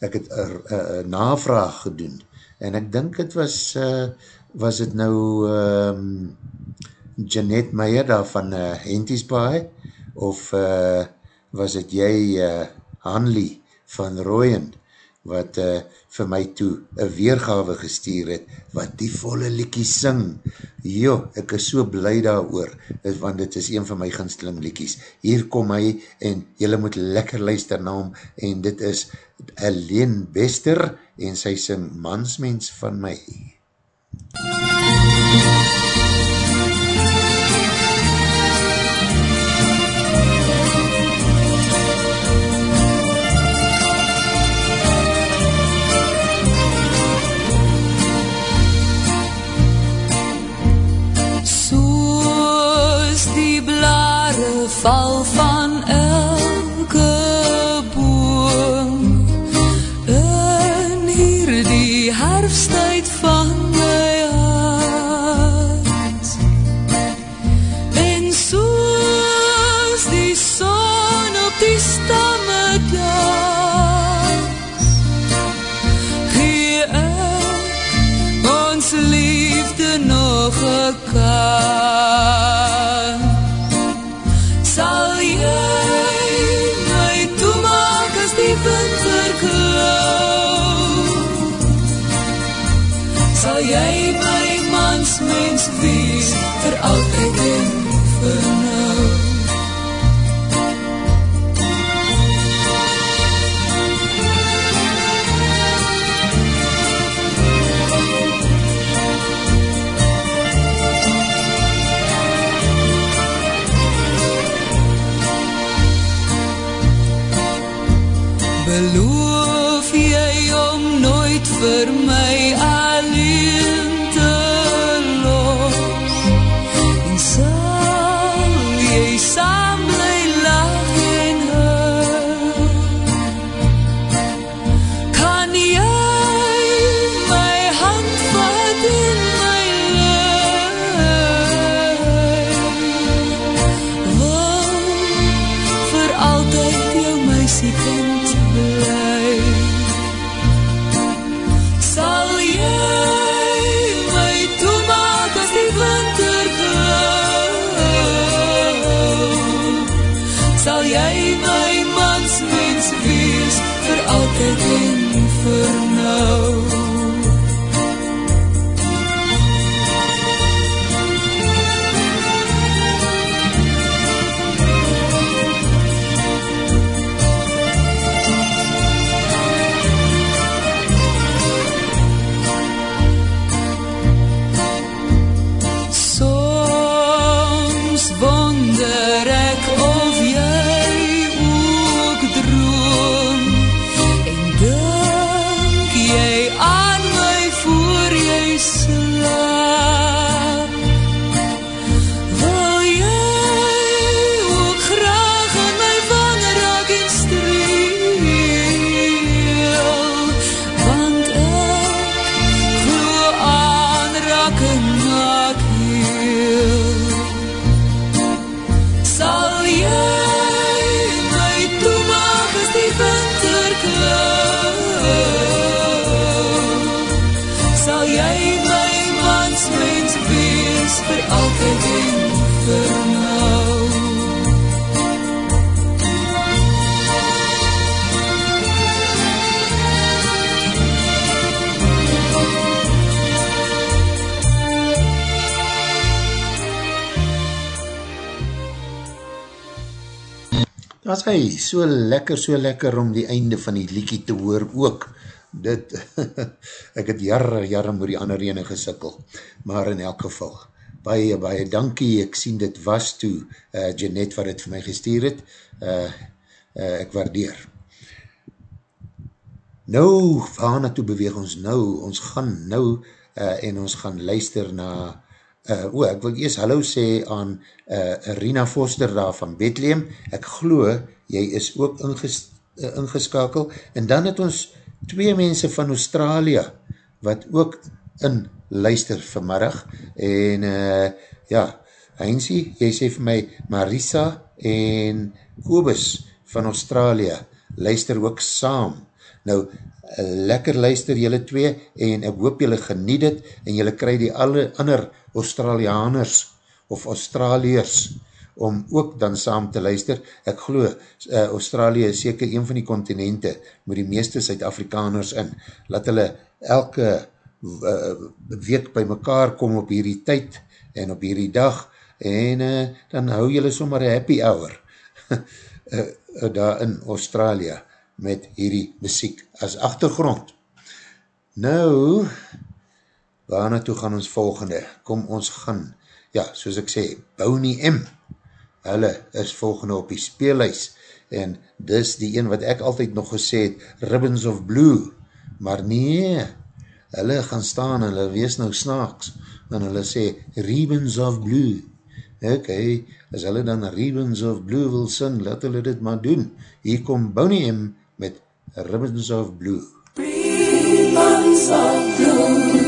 Ek het een navraag gedoen en ek dink het was uh, was het nou um, Jeanette Meijer daar van uh, Henties Baai of uh, was het jy uh, Hanley van Royen wat uh, vir my toe een weergawe gestuur het, wat die volle liekie sing. Jo, ek is so blij daar oor, want dit is een van my ginsteling liekies. Hier kom hy en jylle moet lekker luister na hom en dit is Helene Bester en sy sing Mansmens van my. MUZIEK so lekker, so lekker om die einde van die liekie te hoor ook. dit, ek het jarre, jarre met die ander ene gesikkel, maar in elk geval, baie, baie dankie, ek sien dit was toe, uh, Jeanette wat het vir my gestuur het, uh, uh, ek waardeer. Nou, waar naartoe beweeg ons nou? Ons gaan nou, uh, en ons gaan luister na, uh, o, ek wil eers hallo sê aan uh, Rina Foster daar van Bethlehem, ek glo, jy is ook inges, uh, ingeskakel, en dan het ons twee mense van Australië, wat ook in luister vanmiddag, en uh, ja, Heinzie, jy sê vir my, Marisa en Kobus van Australië, luister ook saam. Nou, lekker luister jylle twee, en ek hoop jylle geniet het, en jylle krij die alle ander Australianers, of Australiërs, om ook dan saam te luister. Ek glo, uh, Australië is seker een van die continente met die meeste Suid-Afrikaners in. Laat hulle elke uh, week by mekaar kom op hierdie tyd en op hierdie dag en uh, dan hou julle sommer een happy hour uh, daar in Australië met hierdie muziek as achtergrond. Nou, waarna toe gaan ons volgende? Kom ons gaan, ja, soos ek sê, Boney M. Hulle is volgende op die speelhuis, en dis die een wat ek altyd nog gesê het, Ribbons of Blue, maar nee, hulle gaan staan en hulle wees nou snaaks, en hulle sê, Ribbons of Blue, ok, as hulle dan Ribbons of Blue wil sing, laat hulle dit maar doen, hier kom Bonnie M met Ribbons of Blue. Ribbons of Blue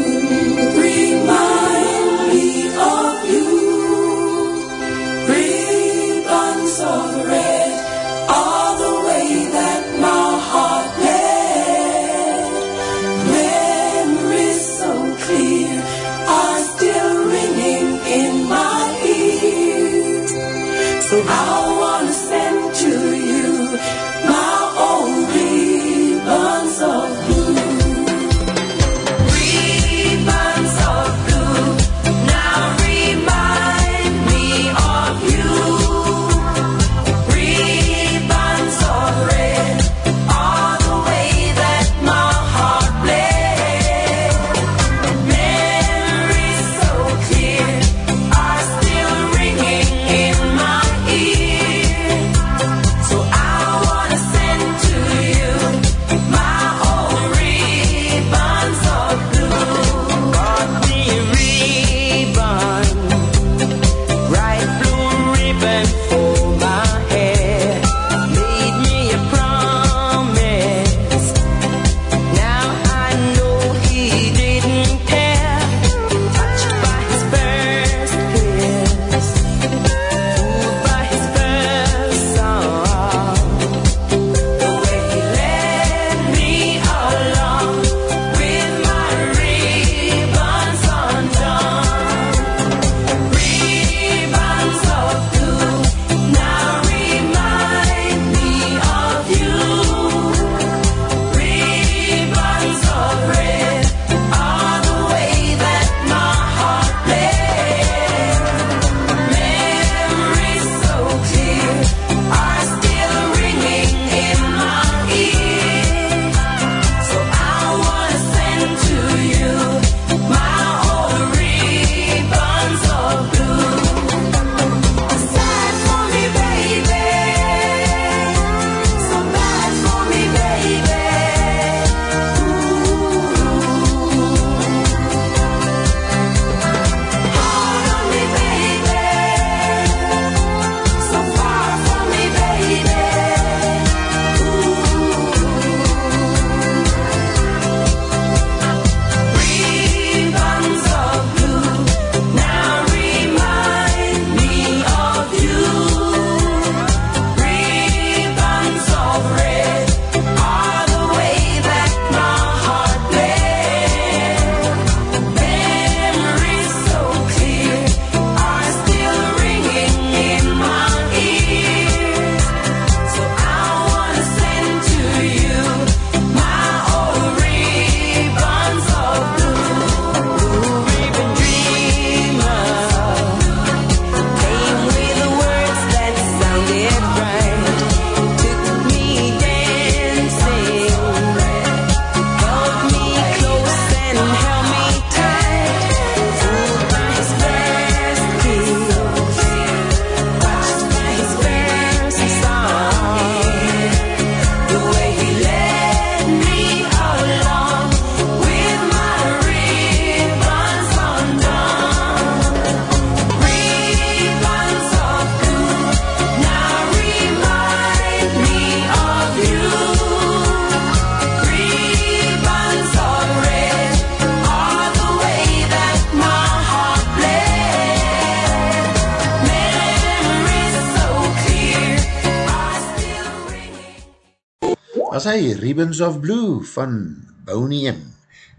hy, Ribbons of Blue van Boney M.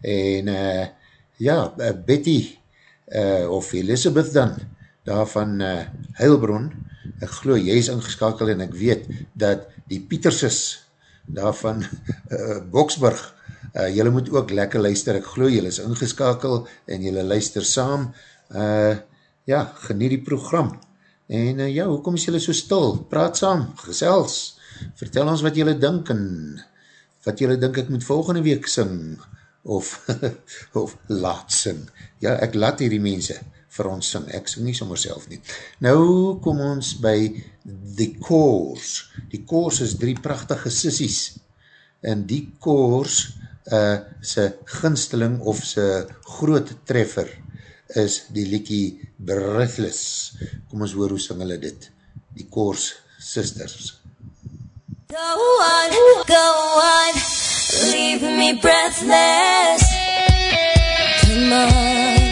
En uh, ja, uh, Betty uh, of Elizabeth dan, daar van uh, Heilbron, ek glo, jy is ingeskakel en ek weet dat die Pieterses daar van uh, Boksburg, uh, jylle moet ook lekker luister, ek glo, jylle is ingeskakel en jylle luister saam, uh, ja, geniet die program. En uh, ja, hoekom is jylle so stil? Praat saam, gesels, vertel ons wat jylle dink en wat jylle dink ek moet volgende week sing of, of laat sing. Ja, ek laat hierdie mense vir ons sing, ek sing nie sommer self nie. Nou kom ons by die koors. Die koors is drie prachtige sissies en die koors uh, sy ginsteling of sy groot treffer is die liekie Breathless. Kom ons hoor hoe sing hulle dit. Die koors sisters. Go on, go on, leave me breathless. Come on.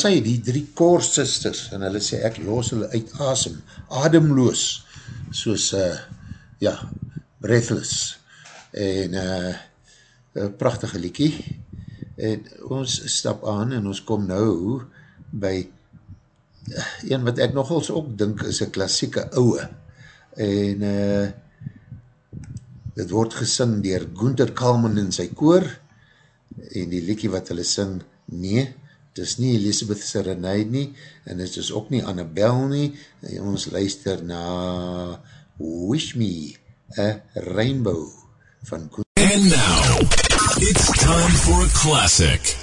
Daar sê die drie koorsisters en hulle sê ek los hulle uit asem, ademloos, soos, uh, ja, breathless. En, uh, prachtige liekie. En ons stap aan en ons kom nou by uh, een wat ek nogals ook dink is een klassieke ouwe. En, uh, dit word gesing dier Gunther Kalman in sy koor en die liekie wat hulle sing, nee, het is nie Elisabeth Serenade nie, en het is ook nie Annabelle nie, en ons luister na Wish Me A Rainbow van Koen. And now, it's time for a classic.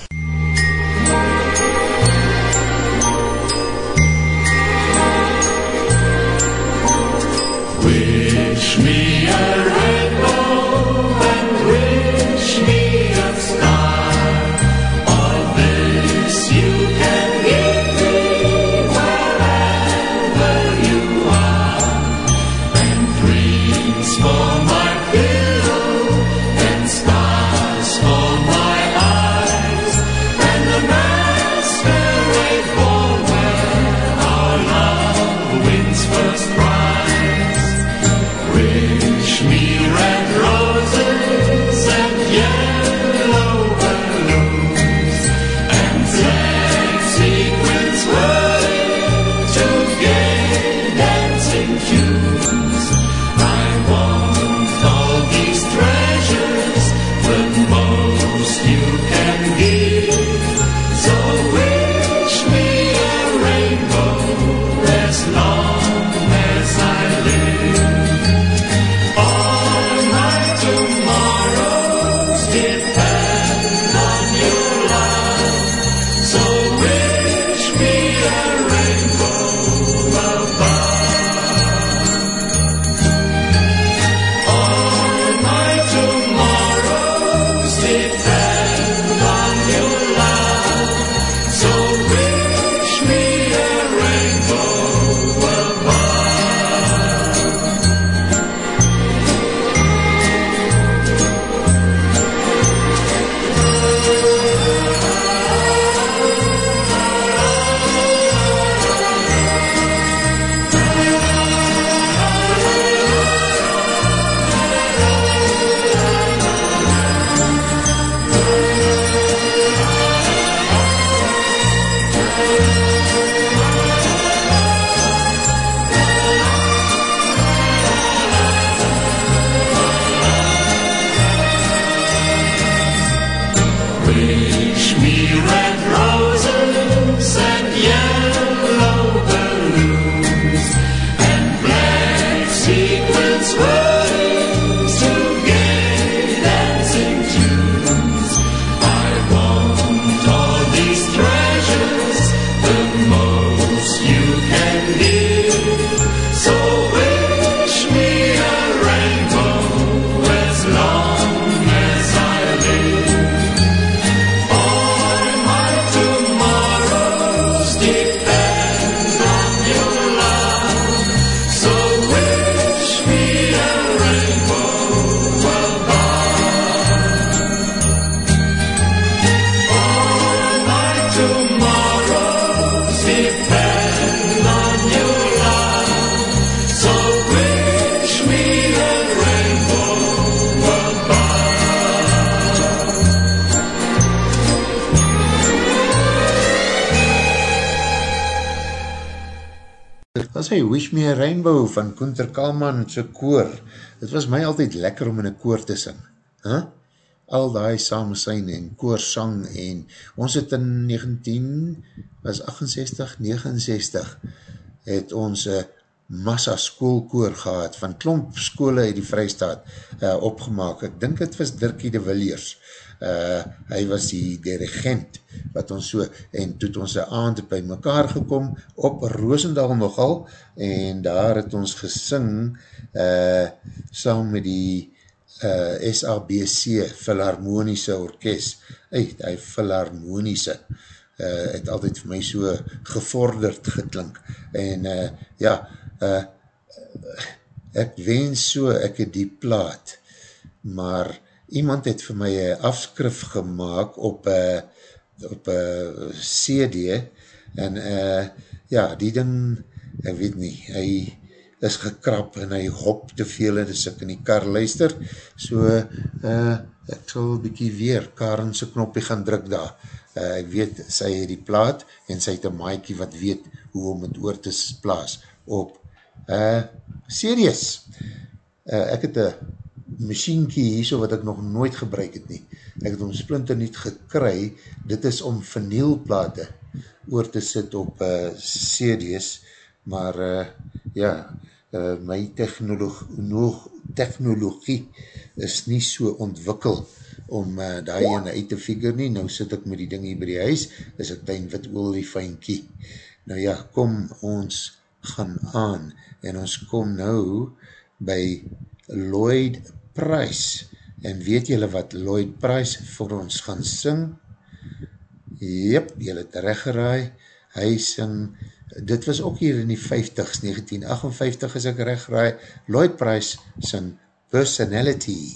Wish me a Koenter Kalman sy koor. Het was my altyd lekker om in een koor te sing. Huh? Al die samensyn en koorsang en ons het in 19, was 68, 69, het ons massa schoolkoor gehad van klomp skole uit die vrystaat uh, opgemaak. Ek dink het was Dirkie de Villiers. Uh, hy was die dirigent wat ons so, en toet ons een aand by mekaar gekom op Roosendal nogal, en daar het ons gesing uh, saam met die uh, SABC Philharmonische Orkest, hey, die Philharmonische uh, het altyd vir my so gevorderd geklink, en uh, ja, uh, ek wens so, ek het die plaat, maar iemand het vir my een afskrif gemaakt op uh, op uh, CD en uh, ja, die ding ek weet nie, hy is gekrap en hy hop te veel en as ek in die kar luister so uh, ek sal bykie weer Karense knoppie gaan druk daar. Uh, ek weet, sy het die plaat en sy het een maaikie wat weet hoe om het oor te plaas op uh, Serious uh, ek het een machienkie hier so wat ek nog nooit gebruik het nie. Ek het om splinter niet gekry, dit is om vernielplate oor te sit op uh, CD's, maar uh, ja, uh, my technolog, nog, technologie is nie so ontwikkel om uh, die ene uit te figure nie, nou sit ek met die ding hier by die huis, is ek klein wit oliefijnkie. Nou ja, kom ons gaan aan, en ons kom nou by Lloyd Price, en weet julle wat Lloyd Price vir ons gaan sing? Jep, julle het reggeraai, hy sing, dit was ook hier in die 50s, 1958 is ek reggeraai, Lloyd Price sing Personality.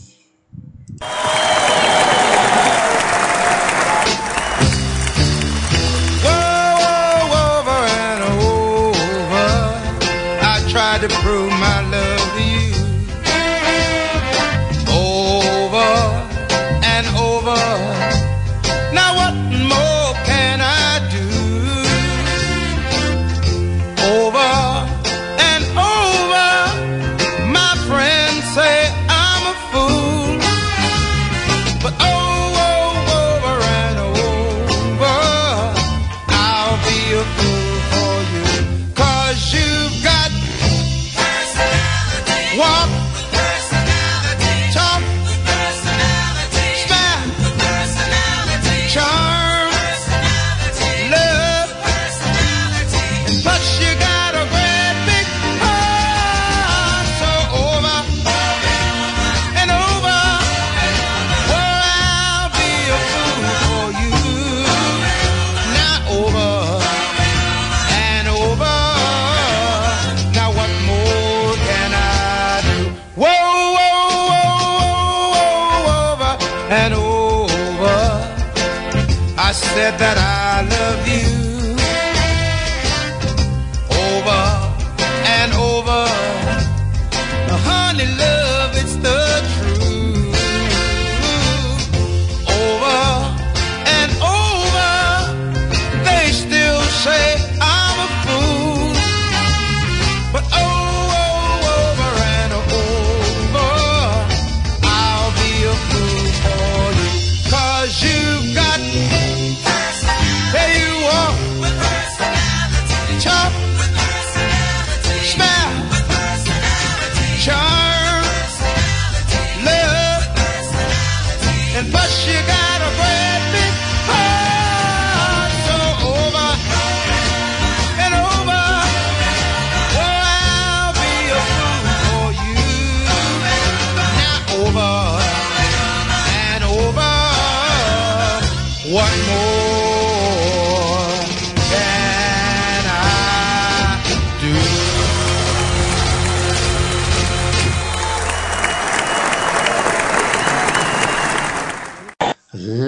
Whoa, over and over. I tried to prove my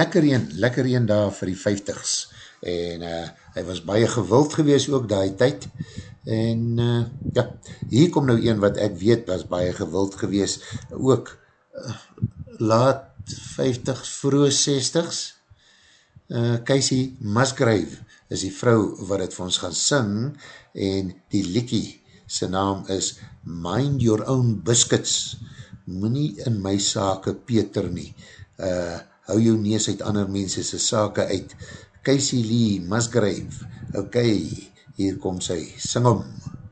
lekker een, lekker een daar vir die 50s en uh, hy was baie gewild gewees ook daai tyd. En uh, ja, hier kom nou een wat ek weet was baie gewild gewees. Ook uh, laat 50s, vroeg 60s uh, Casey Musgrave is die vrou wat het vir ons gaan sing en die liekie sy naam is Mind Your Own Biscuits. Moet nie in my sake Peter nie. Uh, hou jou nees uit ander mense sy sake uit. Casey Lee Musgrave, ok, hier kom sy, sing om. Taking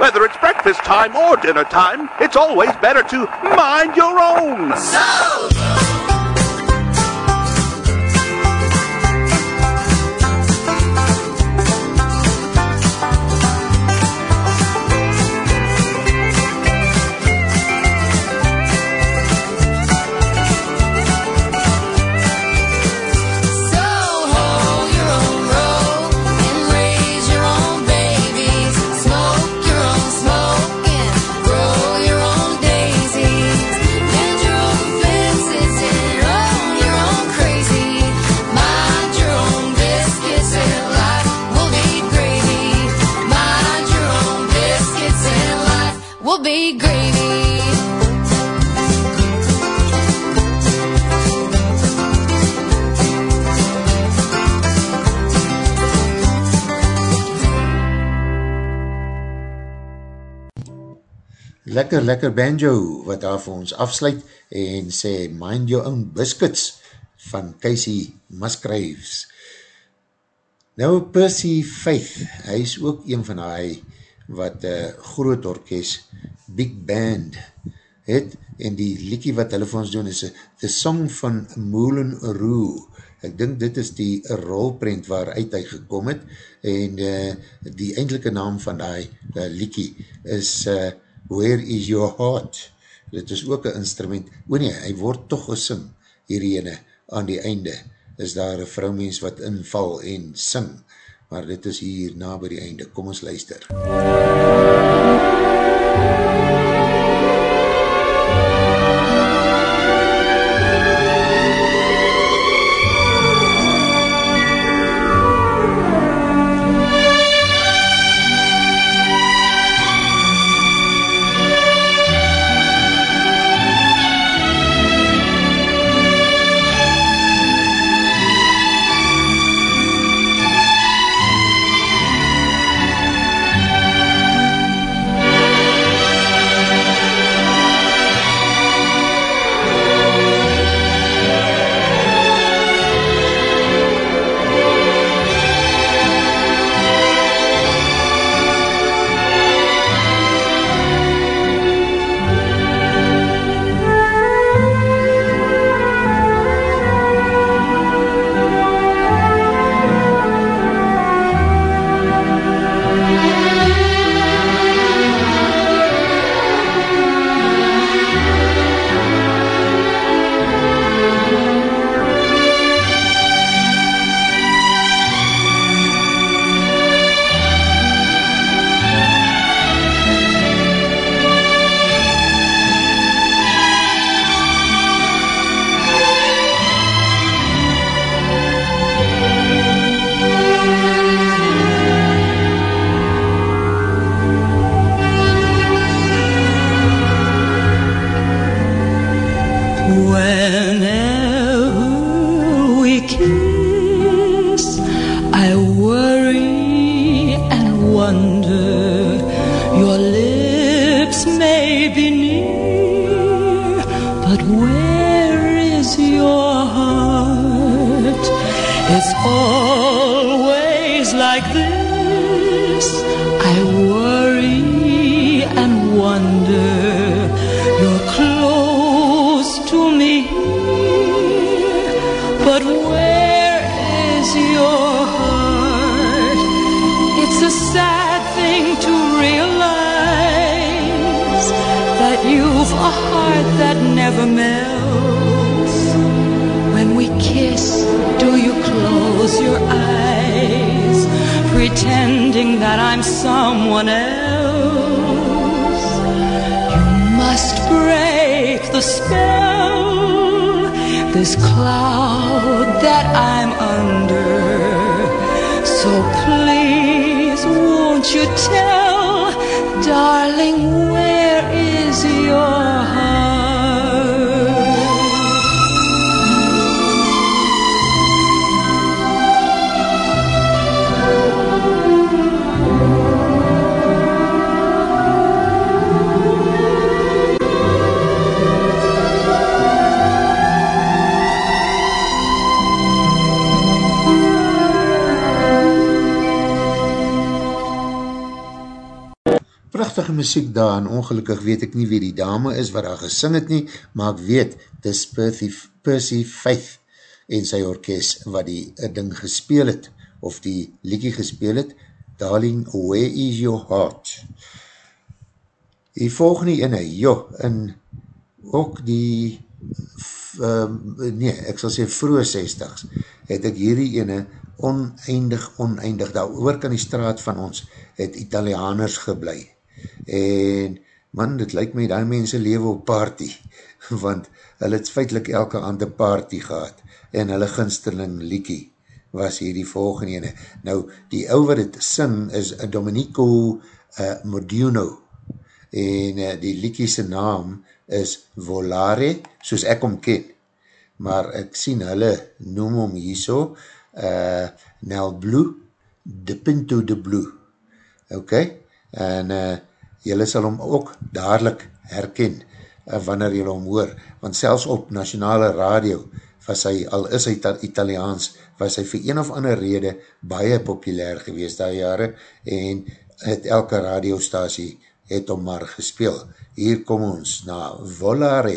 Whether it's breakfast time or dinner time, it's always better to mind your own. So Lekker, lekker banjo wat daar vir ons afsluit en sê Mind Your Own Biscuits van Casey Musgraves. Nou Percy Faith, hy is ook een van hy wat uh, groot orkest, Big Band, het en die liekie wat hulle vir ons doen is The Song van Moulin Roo. Ek dink dit is die rolprent waaruit hy gekom het en uh, die eindelike naam van die uh, liekie is uh, Where is your heart? Dit is ook een instrument. O nee, hy word toch gesing hierdie ene aan die einde. Is daar een vrouwmens wat inval en sing. Maar dit is hier na by die einde. Kom ons luister. Whenever darling, prachtige muziek daar en ongelukkig weet ek nie wie die dame is wat daar gesing het nie, maar ek weet, dis Percy, Percy Faith en sy orkest wat die uh, ding gespeel het, of die liekie gespeel het, Darling, Where is Your Heart? Die volgende ene, joh, en ook die, uh, nee, ek sal sê vroege 60s, het ek hierdie ene oneindig, oneindig, daar oor kan die straat van ons, het Italianers geblei. En, man, dit lyk my, die mense lewe op party, want hulle het feitlik elke ander party gehad, en hulle ginsterling liekie was hier die volgende ene. Nou, die ou wat het sing is Domenico uh, Moduno, en uh, die liekiese naam is Volare, soos ek om ken, maar ek sien hulle noem hom hierso, uh, Nel Blue, De Pinto de Blue, ok, en uh, jylle sal hom ook dadelijk herken, uh, wanneer jylle hom hoor, want selfs op nationale radio, was hy, al is hy Italiaans, was hy vir een of ander rede baie populair gewees daar jare, en het elke radiostasie het hom maar gespeel. Hier kom ons na Volare.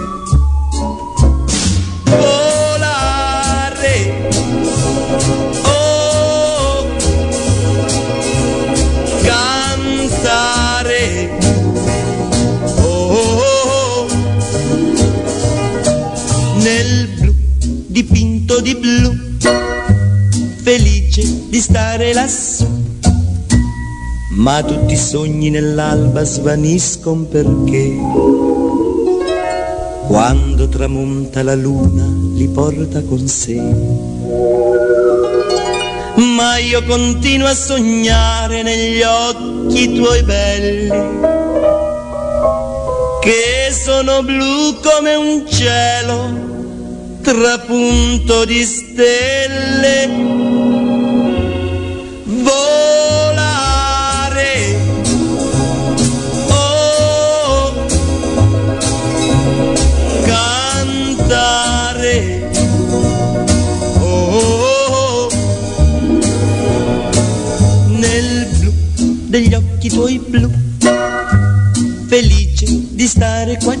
Dipinto di blu, felice di stare lassù. Ma tutti i sogni nell'alba svaniscono perché quando tramonta la luna li porta con sé. Ma io continuo a sognare negli occhi tuoi belli, che sono blu come un cielo trapunto di stelle. Volare. Oh, cantare. Oh, nel blu degli occhi tuoi blu, felice di stare qua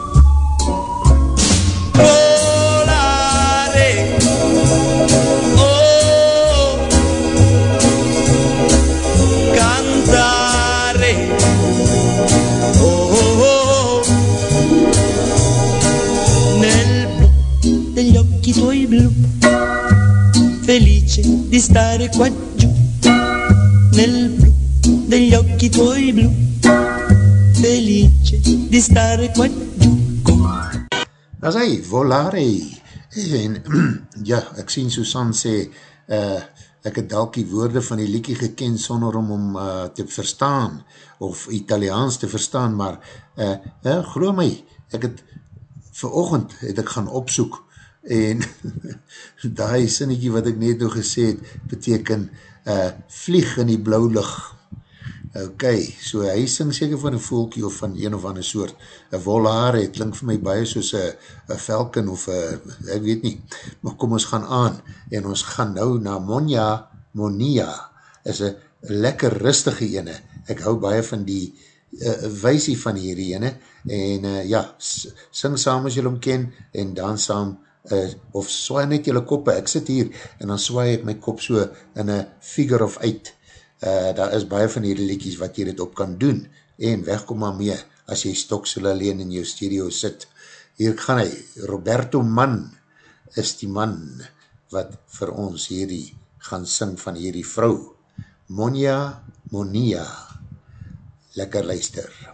Di stare qua giù, nel blu degli occhi tuoi blu, felice di stare qua giù. As hy, Volare. En, ja, ek sien Susan sê, uh, ek het dalk die woorde van die liekie geken sonder om om uh, te verstaan, of Italiaans te verstaan, maar, uh, uh, geloof my, ek het verochend het ek gaan opsoek en die sinnetjie wat ek net nou gesê het, beteken uh, vlieg in die blauw lucht. Ok, so hy sing seker van een volkie of van een of ander soort. Een wolhaar, het klink vir my baie soos een velken of een, ek weet nie. Maar kom ons gaan aan en ons gaan nou na Monja Monia. Is een lekker rustige ene. Ek hou baie van die uh, weisie van hierdie ene en uh, ja, sing saam as jylle omken en dan saam uh, of swaai net jylle koppe. Ek sit hier en dan swaai ek my kop so in een figure of eight uh, daar is baie van hierdie liedjies wat jy dit op kan doen, en wegkom maar mee, as jy stoksel alleen in jou studio sit. Hier gaan hy, Roberto Mann is die man wat vir ons hierdie gaan sing van hierdie vrou. Monia Monia. Lekker luister.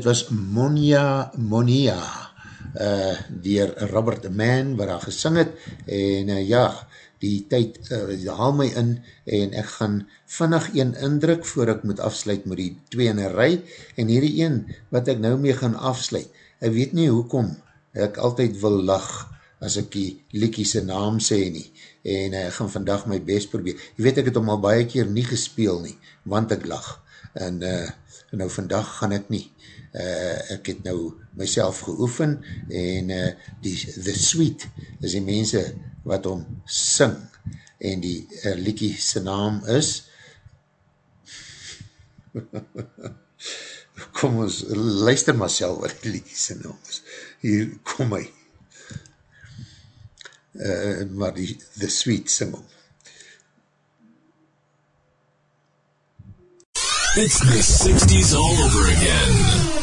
Dit was Monia Monia uh, dier Robert Mann wat daar gesing het. En uh, ja, die tyd uh, haal my in en ek gaan vinnig een indruk voor ek moet afsluit met die twee in een rij. En hierdie een wat ek nou mee gaan afsluit ek weet nie hoekom ek altyd wil lach as ek die liekie sy naam sê nie. En uh, ek gaan vandag my best probeer. Jy weet ek het hom al baie keer nie gespeel nie want ek lach. En uh, nou vandag gaan ek nie uh, ek het nou myself geoefen en uh, die The Sweet is die mense wat om sing en die uh, liekie sy naam is kom ons luister maar self wat die liekie sy naam is. Hier kom hy. Uh, maar die The Sweet sing om It's the 60s all over again.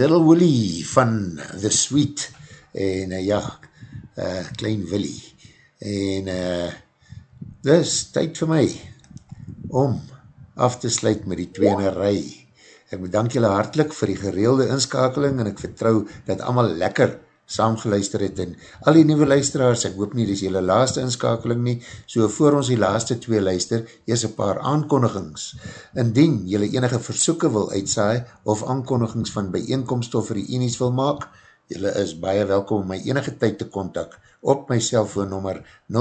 Little Willie van The Sweet en uh, ja, uh, Klein Willie en uh, dis tyd vir my om af te sluit met die tweene rij. Ek bedank julle hartlik vir die gereelde inskakeling en ek vertrou dat allemaal lekker saamgeluister het en al die nieuwe luisteraars, ek hoop nie dis julle laaste inskakeling nie, so voor ons die laaste twee luister, eers een paar aankondigings. Indien julle enige versoeken wil uitsaai of aankondigings van bijeenkomst of reenies wil maak, julle is baie welkom om my enige tyd te kontak op my cellfoonnummer 072-541-9803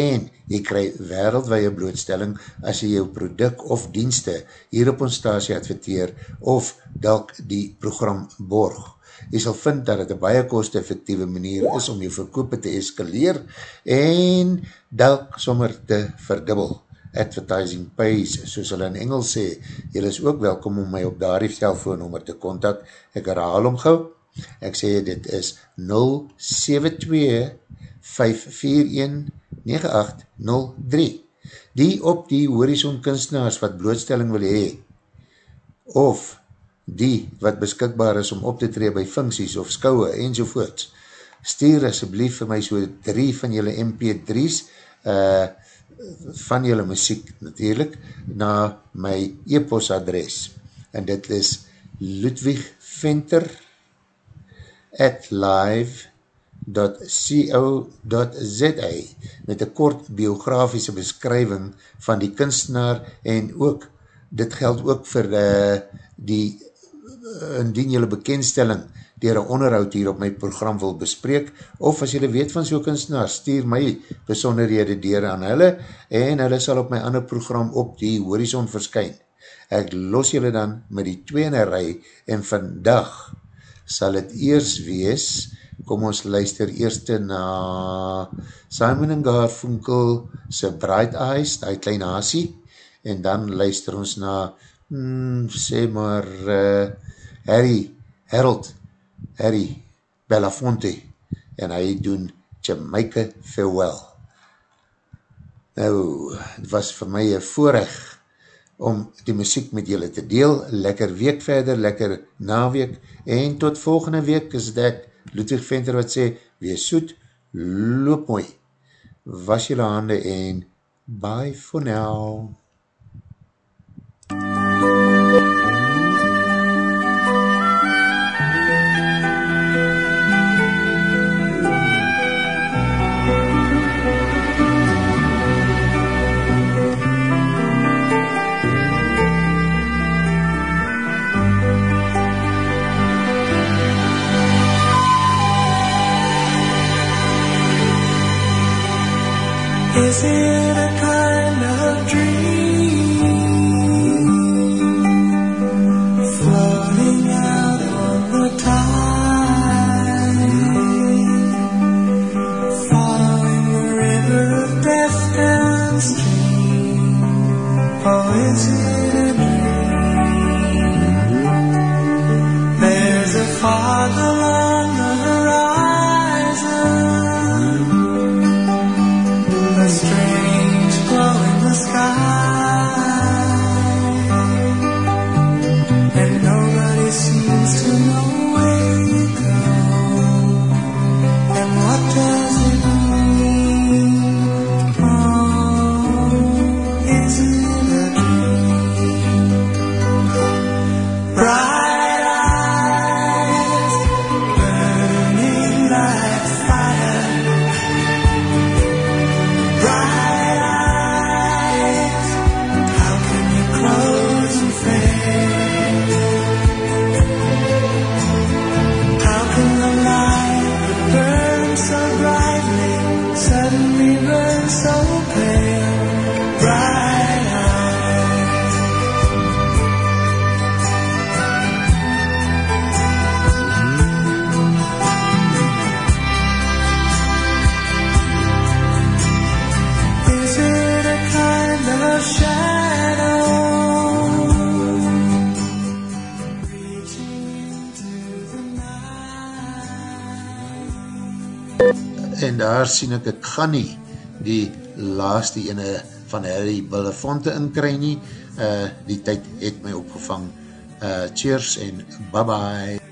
en jy krij wereldwee blootstelling as jy jou product of dienste hier op ons stasie adverteer of dalk die program borg. Jy sal vind dat het een baie kost-effectieve manier is om jou verkoop te eskaleer en dalk sommer te verdubbel. Advertising pays, soos hulle in Engels sê. Jy is ook welkom om my op daar die telefoonnummer te kontak. Ek herhaal om gauw. Ek sê dit is 072-541-9803. Die op die horizon kunstenaars wat blootstelling wil hee, of die wat beskikbaar is om op te tree by funksies of skouwe enzovoorts, stuur asjeblief vir my so drie van julle MP3's uh, van julle muziek natuurlijk na my e-post adres en dit is Ludwig Venter at live.co.za met een kort biografische beskrywing van die kunstenaar en ook, dit geld ook vir uh, die indien jylle bekendstelling dier een onderhoud hier op my program wil bespreek, of as jylle weet van so'n kunstenaar, stuur my besonderhede dier aan hulle, en hulle sal op my ander program op die horizon verskyn. Ek los jylle dan met die tweene rij, en vandag sal het eers wees, kom ons luister eerste na Simon en Garfunkel se Bright Eyes, die klein hasie, en dan luister ons na, hmm, sê maar, uh, Harry, Harold, Harry Belafonte en hy doen Jamaica Farewell. Nou, het was vir my een voorrecht om die muziek met julle te deel. Lekker week verder, lekker naweek en tot volgende week is dit Ludwig Venter wat sê, wees soet, loop mooi, was julle hande en bye for now. Daar sien ek, ek gaan nie die laaste ene van Harry Belafonte inkry nie. Uh, die tyd het my opgevang. Uh, cheers en bye bye.